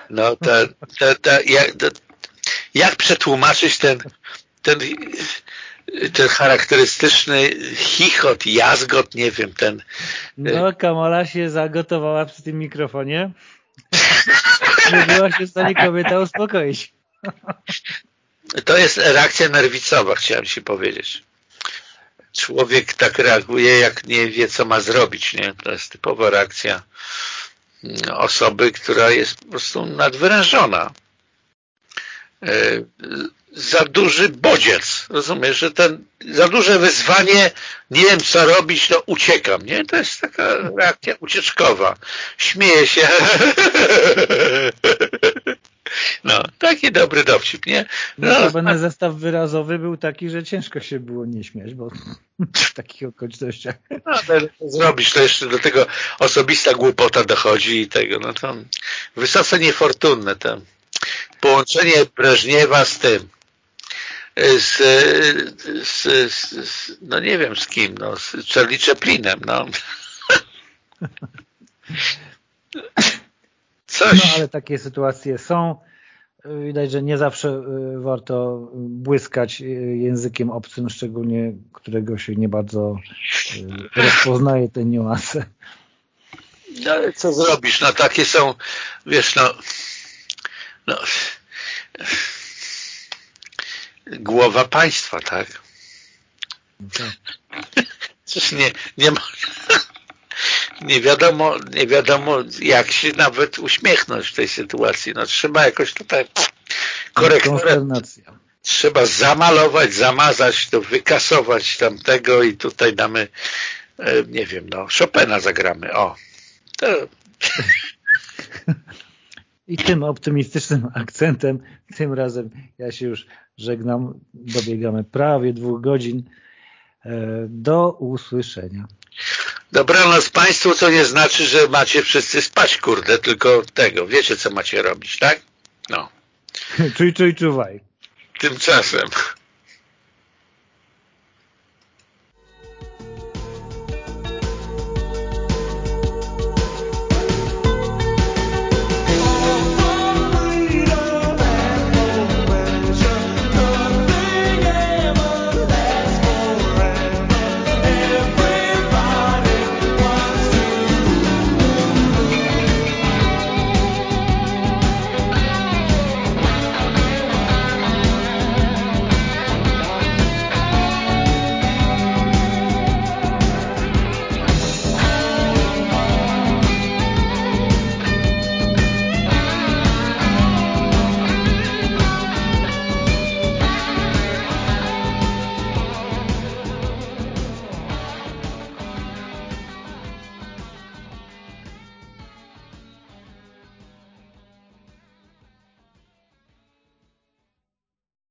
no to, to, to, jak, to, jak przetłumaczyć ten, ten, ten charakterystyczny chichot, jazgot, nie wiem, ten... No, Kamala się zagotowała przy tym mikrofonie. Nie była się w stanie kobieta uspokoić. To jest reakcja nerwicowa, chciałem Ci powiedzieć. Człowiek tak reaguje, jak nie wie, co ma zrobić. Nie? To jest typowa reakcja osoby, która jest po prostu nadwyrężona. E, za duży bodziec, rozumiesz, że ten za duże wyzwanie, nie wiem co robić, no uciekam, nie? To jest taka reakcja ucieczkowa. Śmieje się. No, taki dobry dowcip, nie? No, no zestaw wyrazowy był taki, że ciężko się było nie śmiać, bo w takich okolicznościach. No, zrobisz to jeszcze do tego osobista głupota dochodzi i tego, no to wysoce niefortunne to połączenie Breżniewa z tym z, z, z, no nie wiem z kim, no, z Charlie Chaplinem, no. Coś. No ale takie sytuacje są. Widać, że nie zawsze y, warto błyskać y, językiem obcym, szczególnie którego się nie bardzo y, rozpoznaje te niuanse. No ale co zrobisz? No takie są, wiesz, no, no głowa państwa, tak? Okay. Przecież nie, nie ma nie wiadomo, nie wiadomo jak się nawet uśmiechnąć w tej sytuacji. No trzeba jakoś tutaj korekturę trzeba zamalować, zamazać, to wykasować tamtego i tutaj damy e, nie wiem, no Chopina zagramy. O. To... I tym optymistycznym akcentem tym razem ja się już żegnam. Dobiegamy prawie dwóch godzin. E, do usłyszenia. Dobranoc Państwu, co nie znaczy, że macie wszyscy spać, kurde, tylko tego, wiecie co macie robić, tak? No. czuj, czuj, czuwaj. Tymczasem.